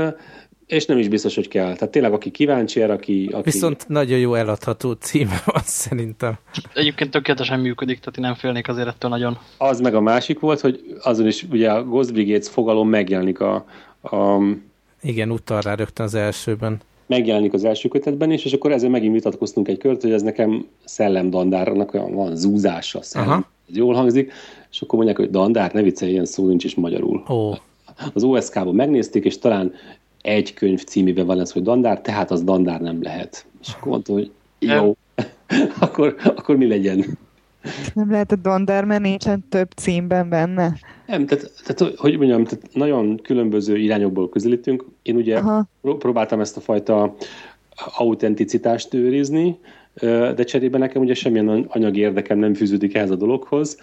és nem is biztos, hogy kell. Tehát tényleg, aki kíváncsi erre, aki, aki... Viszont nagyon jó eladható címe van szerintem. Egyébként tökéletesen működik, tehát én nem félnék azért ettől nagyon. Az meg a másik volt, hogy azon is ugye a Ghost Brigades fogalom megjelenik a, a igen, utal rá rögtön az elsőben. Megjelenik az első kötetben is, és akkor ezzel megint vitatkoztunk egy kört, hogy ez nekem szellemdandárnak olyan van zúzása, szellem. Aha. Ez jól hangzik, és akkor mondják, hogy dandár, ne viccelj, ilyen szó nincs is magyarul. Oh. Az OSK-ban megnézték, és talán egy könyv címében van ez, hogy dandár, tehát az dandár nem lehet. És akkor mondtam, hogy jó, akkor, akkor mi legyen? Nem lehet a dandár, mert nincsen több címben benne. Nem, tehát, tehát hogy mondjam, tehát nagyon különböző irányokból közelítünk. Én ugye Aha. próbáltam ezt a fajta autenticitást őrizni, de cserébe nekem ugye semmilyen anyagi érdekem nem fűződik ehhez a dologhoz.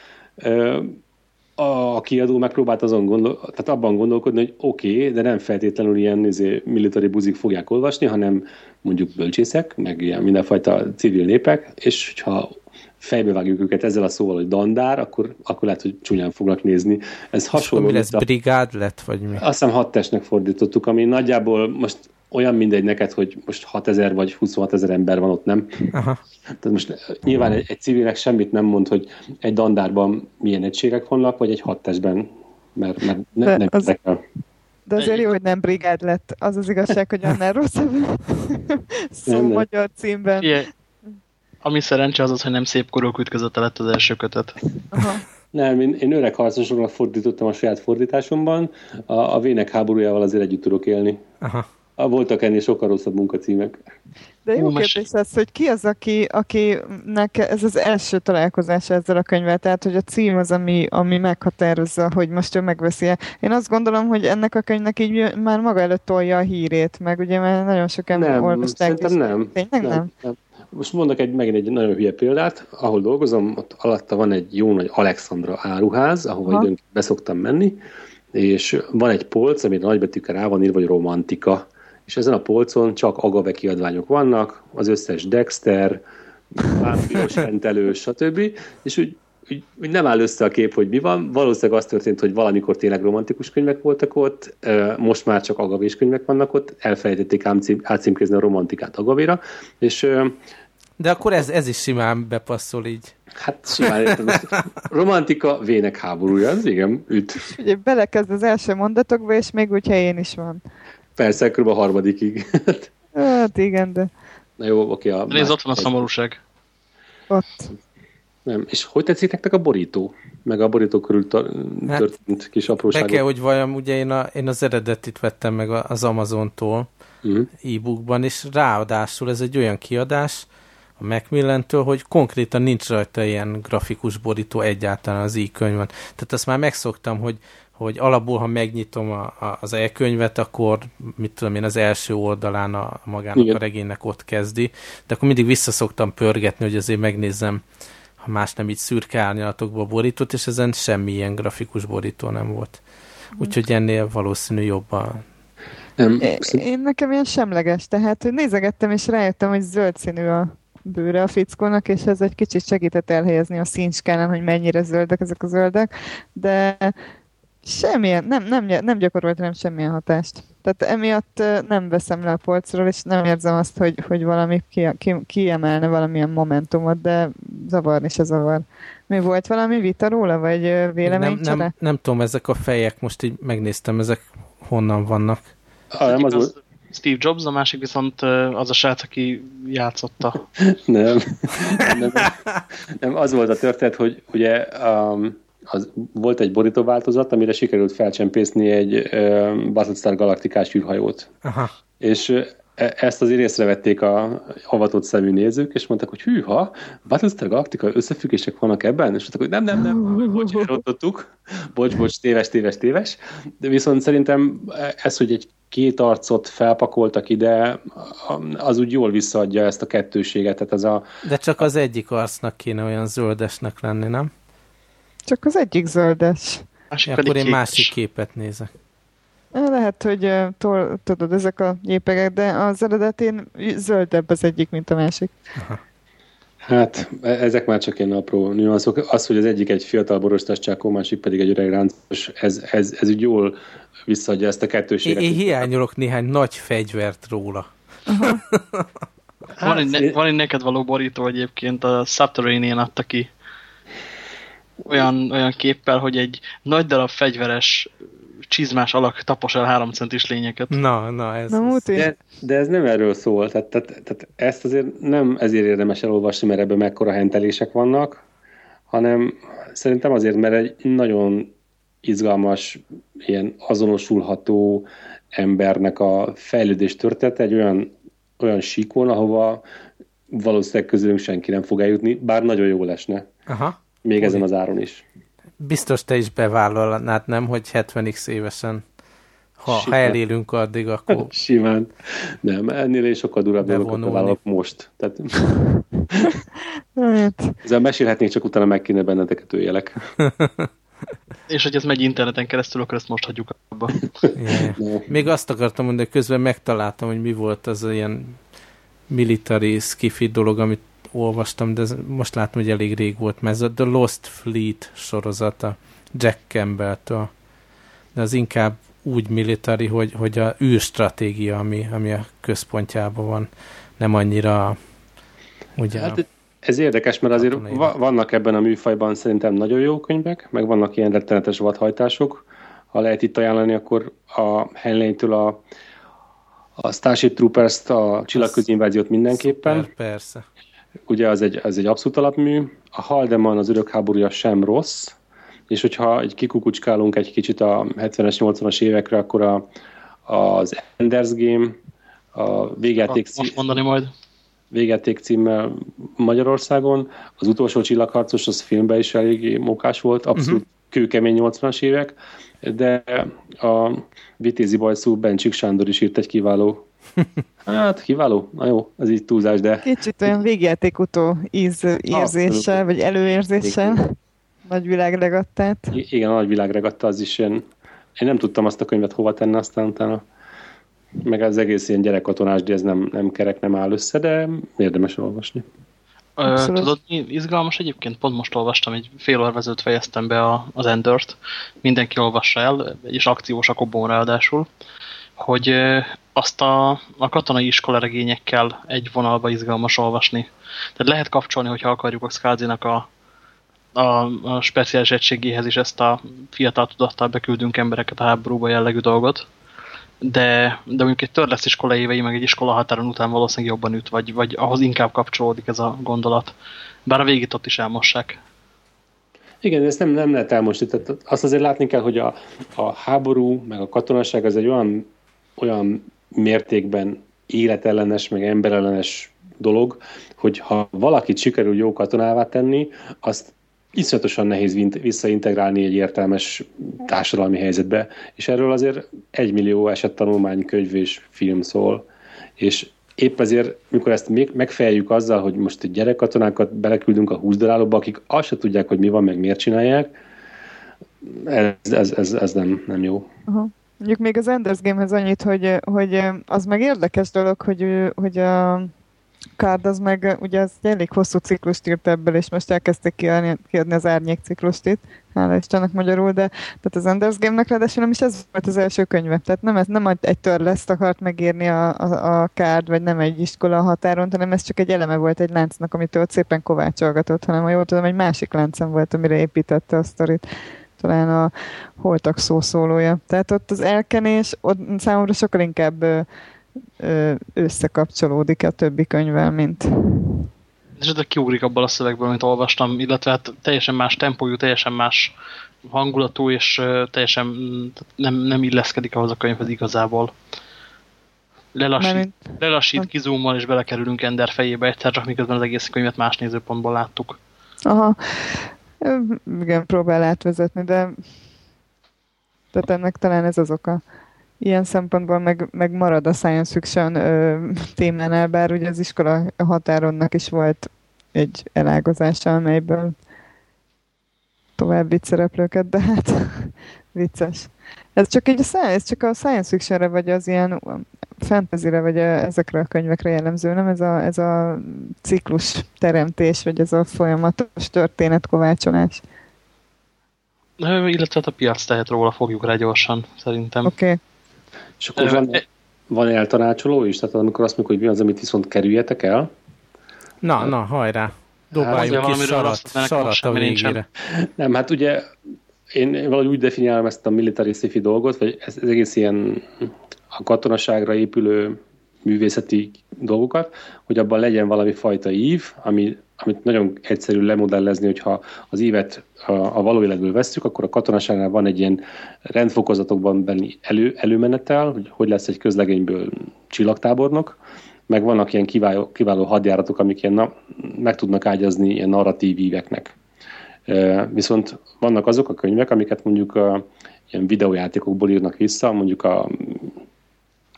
A kiadó megpróbált azon gondol, tehát abban gondolkodni, hogy oké, okay, de nem feltétlenül ilyen izé, military buzik fogják olvasni, hanem mondjuk bölcsészek, meg ilyen mindenfajta civil népek, és ha fejbe vágjuk őket ezzel a szóval, hogy dandár, akkor, akkor lehet, hogy csúnyán fognak nézni. Ez hasonló. Mi lesz, a... brigád lett, vagy mi? Azt hiszem hat testnek fordítottuk, ami nagyjából most olyan mindegy neked, hogy most 6000 vagy 26 ezer ember van ott, nem? Aha. Tehát most nyilván egy, egy civilnek semmit nem mond, hogy egy dandárban milyen egységek vannak, vagy egy hat testben, mert, mert ne, nem az... érdekel. De azért jó, hogy nem brigád lett. Az az igazság, hogy annál rosszabb szó nem, nem. magyar címben. Igen. Ami szerencse az az, hogy nem szép korok ütközete lett az első kötet. Aha. Nem, én, én öreg harcosoknak fordítottam a saját fordításomban, a, a vének háborújával azért együtt tudok élni. Aha. A, voltak ennél sokkal rosszabb munkacímek. De jó Ó, kérdés az, hogy ki az, aki, akinek ez az első találkozása ezzel a könyvvel, tehát hogy a cím az, ami, ami meghatározza, hogy most ő megveszi -e. Én azt gondolom, hogy ennek a könyvnek így már maga előtt tolja a hírét, meg ugye már nagyon sokan nem, olvasták. Szerintem nem. Tényleg nem? nem. nem. Most mondok egy, megint egy nagyon hülye példát, ahol dolgozom, ott alatta van egy jó nagy Alexandra áruház, ahova ha. időnként beszoktam menni, és van egy polc, amire nagybetűkkel rá van írva, hogy romantika, és ezen a polcon csak agave kiadványok vannak, az összes Dexter, vámpiros, rendelős, stb. És úgy, úgy, úgy nem áll össze a kép, hogy mi van. Valószínűleg az történt, hogy valamikor tényleg romantikus könyvek voltak ott, most már csak agavés könyvek vannak ott, elfelejtették átcímkézni a romantikát agavéra, és de akkor ez, ez is simán bepasszol így. Hát simán értem. Romantika, vének háborúja, az igen, üt. Ugye belekezd az első mondatokba, és még úgy helyén is van. Persze, kb. a harmadikig. hát igen, de... Na jó, oké. A Nézd, ott van a szomorúság. Ott. Nem. És hogy tetszik nektek a borító? Meg a borító körül hát, történt kis apróságok? Be kell, hogy vajon, ugye én, a, én az eredetit vettem meg az Amazontól uh-huh. e-bookban, és ráadásul ez egy olyan kiadás, a Macmillan-től, hogy konkrétan nincs rajta ilyen grafikus borító egyáltalán az e-könyvön. Tehát azt már megszoktam, hogy, hogy alapból, ha megnyitom a, a, az e-könyvet, akkor mit tudom én, az első oldalán a, magának Igen. a regénynek ott kezdi, de akkor mindig visszaszoktam pörgetni, hogy azért megnézzem, ha más nem így szürke árnyalatokba borított, és ezen semmi ilyen grafikus borító nem volt. Úgyhogy ennél valószínű jobban nem. Én nekem ilyen semleges, tehát hogy nézegettem, és rájöttem, hogy zöld színű a bőre a fickónak, és ez egy kicsit segített elhelyezni a színskálán, hogy mennyire zöldek ezek a zöldek, de semmilyen, nem, nem, nem gyakorolt nem semmilyen hatást. Tehát emiatt nem veszem le a polcról, és nem érzem azt, hogy, hogy valami ki, ki, kiemelne valamilyen momentumot, de zavarni se zavar. Mi volt valami vita róla, vagy vélemény nem, nem, nem tudom, ezek a fejek, most így megnéztem, ezek honnan vannak. Ah, nem az, az, Steve Jobs, a másik viszont az a srác, aki játszotta. nem. nem. Nem, az volt a történet, hogy ugye um, az, volt egy borító változat, amire sikerült felcsempészni egy um, Battlestar galaktikás űrhajót. Aha. És e- ezt azért észrevették a avatott szemű nézők, és mondták, hogy hűha, Battlestar Galactica összefüggések vannak ebben? És mondták, hogy nem, nem, nem, bocs, rontottuk, bocs, bocs, téves, téves, téves. De viszont szerintem ez, hogy egy két arcot felpakoltak ide, az úgy jól visszaadja ezt a kettőséget. Tehát ez a, De csak az egyik arcnak kéne olyan zöldesnek lenni, nem? Csak az egyik zöldes. Ja, akkor én másik képet nézek. Lehet, hogy tol, tudod, ezek a gépek, de az eredetén zöldebb az egyik, mint a másik. Aha. Hát, e- ezek már csak ilyen apró nüanszok. Az, hogy az egyik egy fiatal borostás csákó, másik pedig egy öreg ráncos, ez, ez, ez úgy jól visszaadja ezt a kettőséget. Én, én hiányolok néhány nagy fegyvert róla. hát, van, egy, ne, van egy neked való borító egyébként, a Subterranean adta ki olyan, olyan képpel, hogy egy nagy darab fegyveres csizmás alak tapos el három centis lényeket. Na, na, ez... Na, de, de ez nem erről szól, tehát, tehát, tehát ezt azért nem ezért érdemes elolvasni, mert ebben mekkora hentelések vannak, hanem szerintem azért, mert egy nagyon izgalmas, ilyen azonosulható embernek a fejlődés története egy olyan, olyan síkon, ahova valószínűleg közülünk senki nem fog eljutni, bár nagyon jó lesne. Aha. Még Úgy. ezen az áron is biztos te is bevállalnád, nem, hogy 70x évesen ha, ha elélünk addig, akkor... Simán. Nem, ennél is sokkal durább dolgokat bevállalok most. Tehát... Hát. Ezzel mesélhetnék, csak utána meg kéne benneteket őjelek. És hogy ez megy interneten keresztül, akkor ezt most hagyjuk abba. Yeah. Még azt akartam mondani, közben megtaláltam, hogy mi volt az ilyen military skifi dolog, amit olvastam, de most látom, hogy elég rég volt, mert ez a The Lost Fleet sorozata Jack Campbell-től. De az inkább úgy militári, hogy, hogy a űrstratégia, ami, ami a központjában van, nem annyira ugye... Hát ez érdekes, mert azért va- vannak ebben a műfajban szerintem nagyon jó könyvek, meg vannak ilyen rettenetes vadhajtások. Ha lehet itt ajánlani, akkor a Henley-től a, a Starship Troopers-t, a csillagközi inváziót mindenképpen. Szuper, persze ugye az egy, az egy abszolút alapmű, a Haldeman az örök háborúja sem rossz, és hogyha egy kikukucskálunk egy kicsit a 70-es, 80-as évekre, akkor a, az Enders Game, a végjáték cím, Most mondani majd. Végjáték címmel Magyarországon, az utolsó csillagharcos, az filmben is elég mókás volt, abszolút uh-huh. kőkemény 80-as évek, de a Vitézi Bajszú Bencsik Sándor is írt egy kiváló Hát kiváló, na jó, ez így túlzás, de... Kicsit olyan végjátékutó íz, érzéssel, vagy előérzéssel. Igen. Nagy világregattát. Igen, a nagy világregatta az is ilyen... Én nem tudtam azt a könyvet hova tenni, aztán utána meg az egész ilyen gyerekkatonás, de ez nem, nem kerek, nem áll össze, de érdemes olvasni. Ö, tudod, izgalmas egyébként, pont most olvastam, egy fél orvezőt fejeztem be a, az Endert, mindenki olvassa el, és akciós akobon ráadásul, hogy azt a, a katonai iskola regényekkel egy vonalba izgalmas olvasni. Tehát lehet kapcsolni, hogyha akarjuk a Skázinak a, a, a speciális egységéhez is ezt a fiatal tudattal beküldünk embereket a háborúba jellegű dolgot. De, de mondjuk egy törlesz iskola évei, meg egy iskola határon után valószínűleg jobban üt, vagy, vagy ahhoz inkább kapcsolódik ez a gondolat. Bár a végét ott is elmossák. Igen, ezt nem, nem lehet elmosni. Tehát azt azért látni kell, hogy a, a háború, meg a katonaság az egy olyan, olyan mértékben életellenes, meg emberellenes dolog, hogy ha valakit sikerül jó katonává tenni, azt iszonyatosan nehéz visszaintegrálni egy értelmes társadalmi helyzetbe, és erről azért egy millió tanulmány, könyv és film szól, és épp ezért, mikor ezt még megfejeljük azzal, hogy most egy gyerekkatonákat beleküldünk a húsdarálóba, akik azt se tudják, hogy mi van, meg miért csinálják, ez, ez, ez, ez nem, nem jó. Uh-huh. Mondjuk még az Enders Gamehez annyit, hogy, hogy az meg érdekes dolog, hogy, hogy a Card az meg, ugye az egy elég hosszú ciklust írt ebből, és most elkezdték kiadni, kiadni az árnyék ciklustit, itt, hála Istennek magyarul, de tehát az Enders Game-nek ráadásul nem is ez volt az első könyve. Tehát nem, ez, nem egy törleszt akart megírni a, a, a Card, vagy nem egy iskola határon, hanem ez csak egy eleme volt egy láncnak, amit ott szépen kovácsolgatott, hanem ha jól tudom, egy másik láncem volt, amire építette a sztorit talán a holtak szószólója. Tehát ott az elkenés ott számomra sokkal inkább ö, ö, összekapcsolódik a többi könyvvel, mint... És ez kiugrik abban a szövegből, amit olvastam, illetve hát teljesen más tempójú, teljesen más hangulatú, és teljesen nem, nem illeszkedik ahhoz a könyvhez igazából. Lelassít, lelassít kizúmmal, és belekerülünk Ender fejébe egyszer, csak miközben az egész könyvet más nézőpontból láttuk. Aha. Igen, próbál átvezetni, de tehát ennek talán ez az oka. Ilyen szempontból meg, meg marad a science fiction ö, témánál, bár ugye az iskola határonnak is volt egy elágazása, amelyből tovább vitt szereplőket, de hát vicces. Ez csak egy a ez csak a science fictionre, vagy az ilyen fantasyre, vagy a, ezekre a könyvekre jellemző, nem ez a, ez a ciklus teremtés, vagy ez a folyamatos történetkovácsolás. Illetve hát a piac tehet róla, fogjuk rá gyorsan, szerintem. Oké. Okay. És akkor van, van eltanácsoló is? Tehát amikor azt mondjuk, hogy mi az, amit viszont kerüljetek el? Na, na, hajrá. Dobáljuk hát, kis sarat, sarat a végére. Nem, hát ugye én, valahogy úgy definiálom ezt a military sci dolgot, vagy ez, ez egész ilyen a katonaságra épülő művészeti dolgokat, hogy abban legyen valami fajta ív, ami, amit nagyon egyszerű lemodellezni, hogyha az ívet a, a való életből veszük, akkor a katonaságnál van egy ilyen rendfokozatokban beli elő, előmenetel, hogy hogy lesz egy közlegényből csillagtábornok, meg vannak ilyen kiváló, kiváló hadjáratok, amik ilyen na, meg tudnak ágyazni ilyen narratív íveknek. Viszont vannak azok a könyvek, amiket mondjuk a, ilyen videójátékokból írnak vissza, mondjuk a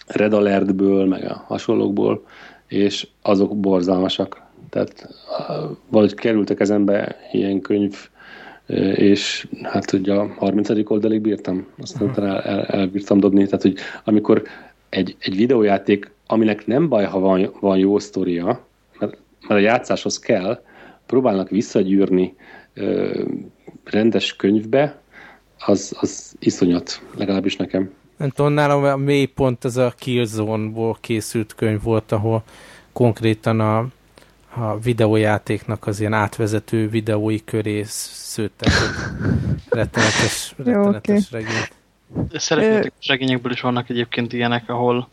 Red Alertből, meg a hasonlókból, és azok borzalmasak. Tehát valahogy került a kezembe ilyen könyv, és hát ugye a 30. oldalig bírtam, aztán el, el, elbírtam dobni. Tehát, hogy amikor egy, egy videójáték, aminek nem baj, ha van, van jó sztoria, mert, mert a játszáshoz kell, próbálnak visszagyűrni ö, rendes könyvbe, az, az iszonyat, legalábbis nekem. Nem tudom, nálam a mélypont ez a Killzone-ból készült könyv volt, ahol konkrétan a, a videójátéknek az ilyen átvezető videói köré szőttek. rettenetes, rettenetes Jó, okay. regény. Szeretnétek regényekből is vannak egyébként ilyenek, ahol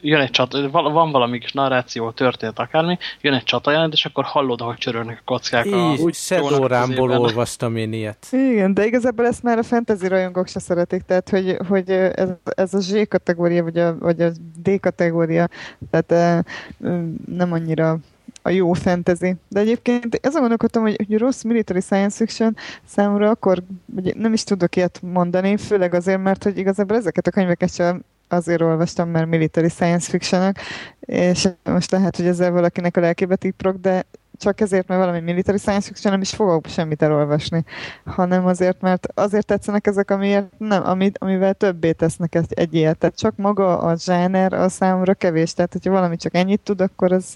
jön egy csata, van valami kis narráció, történt akármi, jön egy csata jelent, és akkor hallod, ahogy csörögnek a kockák. A, úgy Shadowrunból olvastam én ilyet. Igen, de igazából ezt már a fantasy rajongók se szeretik, tehát hogy, hogy ez, ez a Z kategória, vagy a, vagy a D kategória, tehát nem annyira a jó fantasy. De egyébként azon gondolkodtam, hogy, hogy rossz military science fiction számomra akkor nem is tudok ilyet mondani, főleg azért, mert hogy igazából ezeket a könyveket sem azért olvastam, mert military science fiction és most lehet, hogy ezzel valakinek a lelkébe tiprok, de csak ezért, mert valami military science fiction nem is fogok semmit elolvasni, hanem azért, mert azért tetszenek ezek, amiért nem, amit, amivel többé tesznek egy, egy ilyet. Tehát csak maga a zsáner a számomra kevés, tehát hogyha valami csak ennyit tud, akkor az...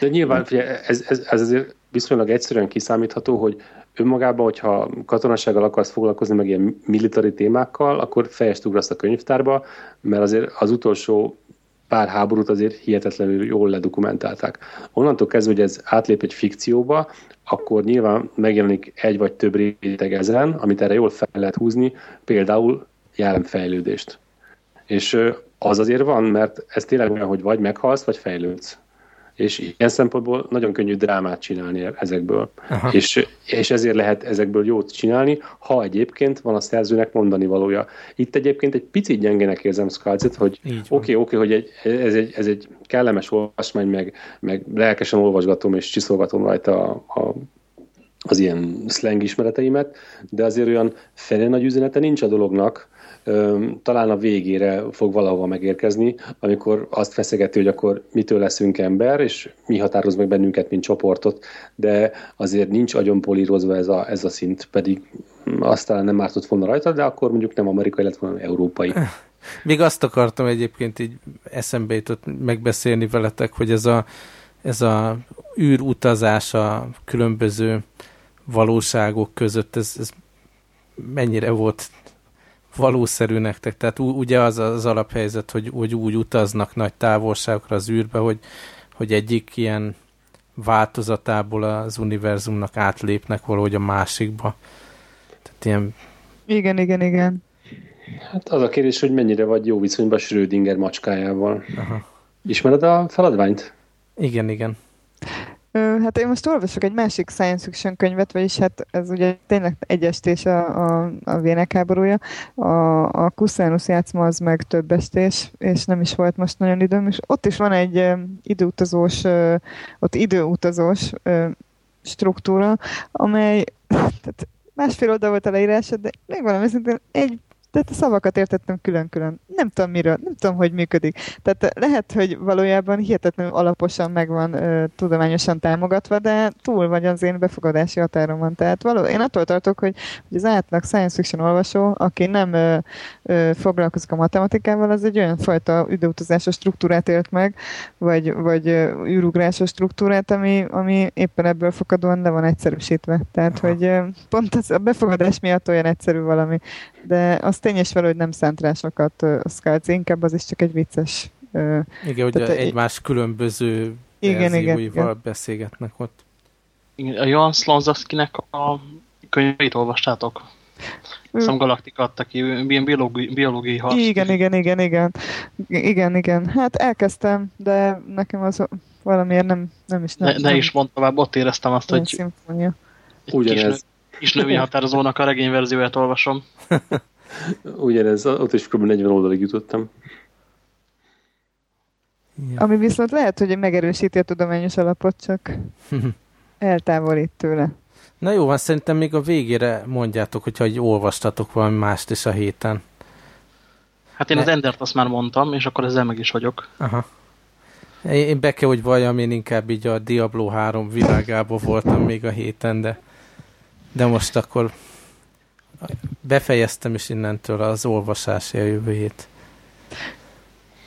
De nyilván, ez, ez, ez azért viszonylag egyszerűen kiszámítható, hogy önmagában, hogyha katonasággal akarsz foglalkozni, meg ilyen militári témákkal, akkor fejest ugrasz a könyvtárba, mert azért az utolsó pár háborút azért hihetetlenül jól ledokumentálták. Onnantól kezdve, hogy ez átlép egy fikcióba, akkor nyilván megjelenik egy vagy több réteg ezen, amit erre jól fel lehet húzni, például jelenfejlődést. És az azért van, mert ez tényleg olyan, hogy vagy meghalsz, vagy fejlődsz és ilyen szempontból nagyon könnyű drámát csinálni ezekből. És, és ezért lehet ezekből jót csinálni, ha egyébként van a szerzőnek mondani valója. Itt egyébként egy picit gyengének érzem Skalcet, hogy oké, oké, okay, okay, hogy egy, ez, egy, ez egy kellemes olvasmány, meg, meg lelkesen olvasgatom és csiszolgatom rajta a, a az ilyen slang ismereteimet, de azért olyan fele nagy üzenete nincs a dolognak, talán a végére fog valahova megérkezni, amikor azt feszegeti, hogy akkor mitől leszünk ember, és mi határoz meg bennünket, mint csoportot, de azért nincs agyon polírozva ez a, ez a szint, pedig azt talán nem ártott volna rajta, de akkor mondjuk nem amerikai lett volna, európai. Még azt akartam egyébként így eszembe jutott megbeszélni veletek, hogy ez a, ez a űrutazás a különböző valóságok között, ez, ez mennyire volt valószerű nektek? Tehát ugye az az alaphelyzet, hogy, hogy úgy utaznak nagy távolságokra az űrbe, hogy, hogy egyik ilyen változatából az univerzumnak átlépnek valahogy a másikba. Tehát ilyen... Igen, igen, igen. Hát az a kérdés, hogy mennyire vagy jó viszonyban Schrödinger macskájával. Aha. Ismered a feladványt? Igen, igen. Hát én most olvasok egy másik science fiction könyvet, vagyis hát ez ugye tényleg egy estés a, a, a Vének háborúja. A, a Kuszánus játszma az meg több estés, és nem is volt most nagyon időm, és ott is van egy időutazós, ott időutazós struktúra, amely tehát másfél oldal volt a leírása, de még valami szintén egy tehát a szavakat értettem külön-külön. Nem tudom miről, nem tudom, hogy működik. Tehát lehet, hogy valójában hihetetlenül alaposan megvan ö, tudományosan támogatva, de túl vagy az én befogadási határomon. Tehát való, én attól tartok, hogy, hogy az átlag science fiction olvasó, aki nem ö, ö, foglalkozik a matematikával, az egy olyan fajta időutazásos struktúrát élt meg, vagy, vagy űrugrásos struktúrát, ami, ami éppen ebből fakadóan le van egyszerűsítve. Tehát, Aha. hogy ö, pont az, a befogadás miatt olyan egyszerű valami. De azt tény és hogy nem szánt rá sokat a Skulls, inkább az is csak egy vicces... Igen, ugye egymás különböző igen, igen, igen. beszélgetnek ott. Igen, a Johan Slonzowski-nek a könyveit olvastátok? Szom Galaktika adta ki, ilyen biológiai, biológiai harc. Igen, igen, igen, igen. Igen, igen. Hát elkezdtem, de nekem az valamiért nem, nem is nem. Ne, ne is mond tovább, ott éreztem azt, hogy szimfónia. Ugyanez. Kis, növény határozónak a regényverzióját olvasom. Ugyanez, ott is kb. 40 oldalig jutottam. Ja. Ami viszont lehet, hogy megerősíti a tudományos alapot, csak eltávolít tőle. Na jó, van, szerintem még a végére mondjátok, hogyha hogy olvastatok valami mást is a héten. Hát én ne. az Endert azt már mondtam, és akkor ezzel meg is vagyok. Aha. Én be kell, hogy valljam, én inkább így a Diablo 3 világában voltam még a héten, de, de most akkor befejeztem is innentől az olvasási a jövő hét.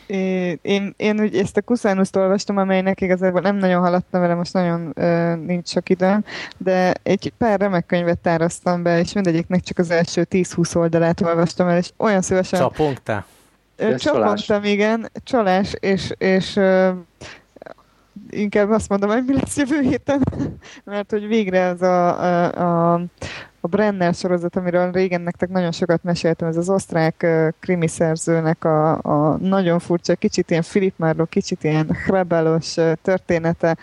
Én, én, én úgy ezt a Kuszánuszt olvastam, amelynek igazából nem nagyon haladtam vele, most nagyon ö, nincs sok időm, de egy pár remek könyvet tárasztam be, és mindegyiknek csak az első 10-20 oldalát olvastam el, és olyan szívesen... Csapongtál? Csapongtam, igen, csalás, és, és ö, inkább azt mondom, hogy mi lesz jövő héten, mert hogy végre az a, a, a a Brenner sorozat, amiről régen nektek nagyon sokat meséltem, ez az osztrák uh, krimiszerzőnek a, a nagyon furcsa, kicsit ilyen Philip Marlowe, kicsit ilyen hrebelos története,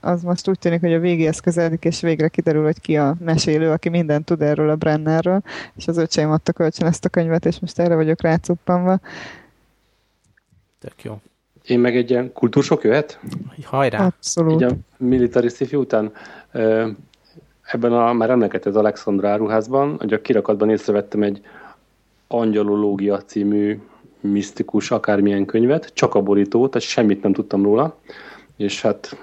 az most úgy tűnik, hogy a végéhez közeledik, és végre kiderül, hogy ki a mesélő, aki mindent tud erről a Brennerről, és az öcseim adta kölcsön ezt a könyvet, és most erre vagyok rácuppanva. Tök jó. Én meg egy ilyen kultúrsok jöhet? Hajrá! Abszolút. Így a military után ebben a már emlegetett Alexandra áruházban, hogy a kirakatban észrevettem egy Angyalológia című misztikus akármilyen könyvet, csak a borítót, tehát semmit nem tudtam róla, és hát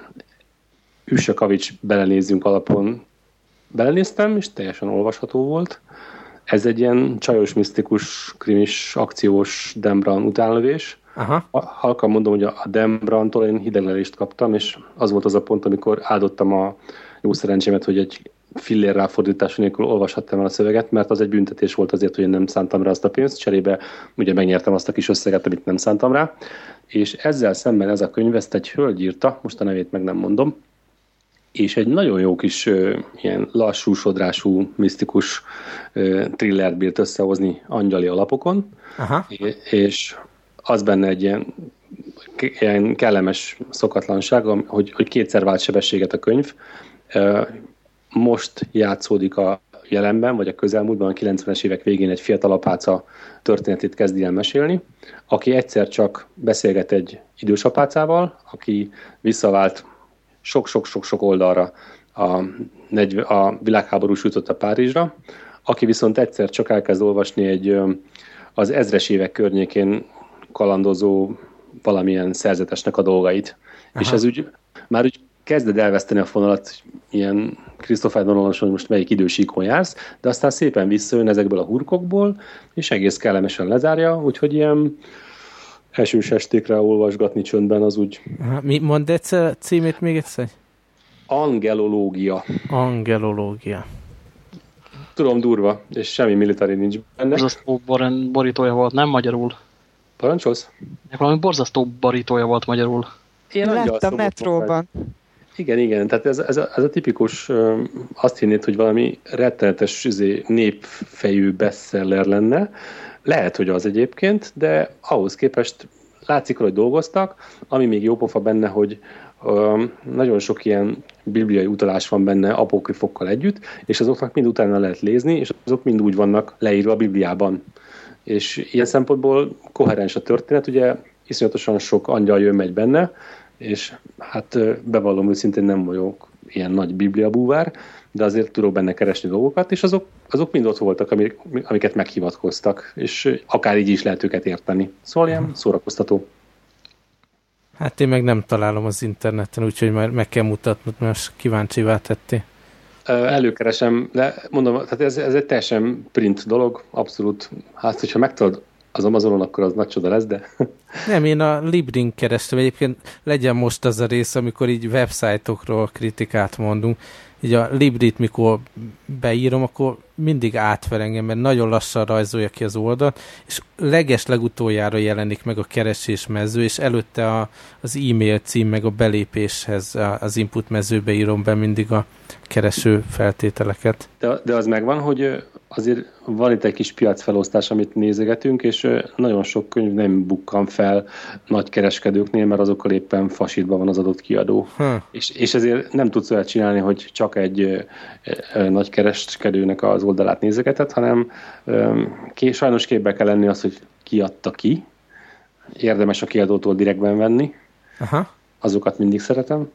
Üsse Kavics belenézzünk alapon belenéztem, és teljesen olvasható volt. Ez egy ilyen csajos, misztikus, krimis, akciós Dembran utánlövés. Aha. Halkan mondom, hogy a Dembrantól én hideglelést kaptam, és az volt az a pont, amikor áldottam a jó szerencsémet, hogy egy fillér ráfordítás nélkül olvashattam el a szöveget, mert az egy büntetés volt azért, hogy én nem szántam rá azt a pénzt, cserébe ugye megnyertem azt a kis összeget, amit nem szántam rá, és ezzel szemben ez a könyv, ezt egy hölgy írta, most a nevét meg nem mondom, és egy nagyon jó kis ö, ilyen lassú, sodrású, misztikus ö, thrillert bírt összehozni angyali alapokon, Aha. és az benne egy ilyen, ilyen kellemes szokatlanság, hogy, hogy kétszer vált sebességet a könyv, most játszódik a jelenben, vagy a közelmúltban, a 90-es évek végén egy fiatal apáca történetét kezdi el mesélni, aki egyszer csak beszélget egy idős apácával, aki visszavált sok-sok-sok-sok oldalra a, a világháború sütött a Párizsra, aki viszont egyszer csak elkezd olvasni egy az ezres évek környékén kalandozó valamilyen szerzetesnek a dolgait. Aha. És ez úgy, már úgy kezded elveszteni a fonalat, ilyen Christopher nolan hogy most melyik idősíkon jársz, de aztán szépen visszajön ezekből a hurkokból, és egész kellemesen lezárja, úgyhogy ilyen esős estékre olvasgatni csöndben az úgy... Mi, mondd egyszer címét még egyszer? Angelológia. Angelológia. Tudom, durva, és semmi militári nincs benne. Borzasztó borítója volt, nem magyarul. Parancsolsz? Valami borzasztó borítója volt magyarul. Én láttam metróban. Igen, igen, tehát ez, ez, a, ez a tipikus, azt hinnéd, hogy valami rettenetes izé, népfejű bestseller lenne. Lehet, hogy az egyébként, de ahhoz képest látszik, hogy dolgoztak, ami még jó pofa benne, hogy ö, nagyon sok ilyen bibliai utalás van benne apokrifokkal együtt, és azoknak mind utána lehet lézni, és azok mind úgy vannak leírva a Bibliában. És ilyen szempontból koherens a történet, ugye iszonyatosan sok angyal jön megy benne, és hát bevallom őszintén nem vagyok ilyen nagy bibliabúvár, de azért tudok benne keresni dolgokat, és azok, azok mind ott voltak, amik, amiket meghivatkoztak, és akár így is lehet őket érteni. Szóval ilyen szórakoztató. Hát én meg nem találom az interneten, úgyhogy már meg kell mutatnod, mert kíváncsivá tettél. Előkeresem, de mondom, tehát ez, ez egy teljesen print dolog, abszolút. Hát, hogyha megtudod az Amazonon, akkor az nagy csoda lesz, de... Nem, én a Librin kerestem, egyébként legyen most az a rész, amikor így websájtokról kritikát mondunk, így a Librit, mikor beírom, akkor mindig átver engem, mert nagyon lassan rajzolja ki az oldalt, és leges legutoljára jelenik meg a keresés mező, és előtte a, az e-mail cím, meg a belépéshez az input mezőbe írom be mindig a kereső feltételeket. De, de az megvan, hogy azért van itt egy kis piacfelosztás, amit nézegetünk, és nagyon sok könyv nem bukkan fel nagy kereskedőknél, mert azokkal éppen fasítban van az adott kiadó. Hm. És, és ezért nem tudsz olyat csinálni, hogy csak egy nagy kereskedőnek az oldalát nézegetett, hanem ké, sajnos képbe kell lenni az, hogy ki adta ki. Érdemes a kiadótól direktben venni. Aha. Azokat mindig szeretem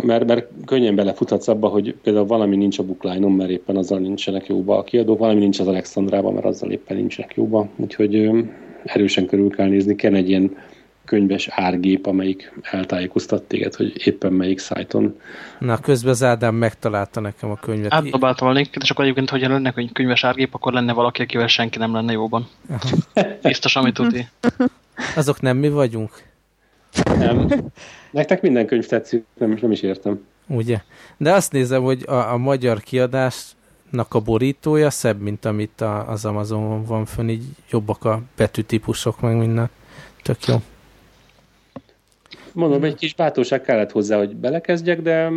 mert, mert könnyen belefuthatsz abba, hogy például valami nincs a bookline mert éppen azzal nincsenek jóba a kiadó, valami nincs az Alexandrában, mert azzal éppen nincsenek jóba, úgyhogy erősen körül kell nézni, kell egy ilyen könyves árgép, amelyik eltájékoztat téged, hogy éppen melyik szájton. Na, közben az Ádám megtalálta nekem a könyvet. Átdobáltam a linket, és akkor egyébként, hogyha lenne egy könyves árgép, akkor lenne valaki, akivel senki nem lenne jóban. Biztos, amit tudni. Azok nem mi vagyunk? Nem. Nektek minden könyv tetszik, nem, nem is értem. Ugye? De azt nézem, hogy a, a magyar kiadásnak a borítója szebb, mint amit a, az Amazonon van fönn, így jobbak a betűtípusok, meg minden. Tök jó. Mondom, egy kis bátorság kellett hozzá, hogy belekezdjek, de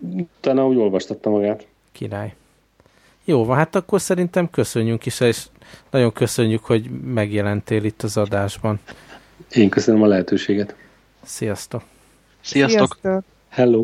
utána úgy olvastatta magát. Király. Jó van, hát akkor szerintem köszönjünk is, és nagyon köszönjük, hogy megjelentél itt az adásban. Én köszönöm a lehetőséget. Sziasztok! Sziasztok! Sziasztok. Hello!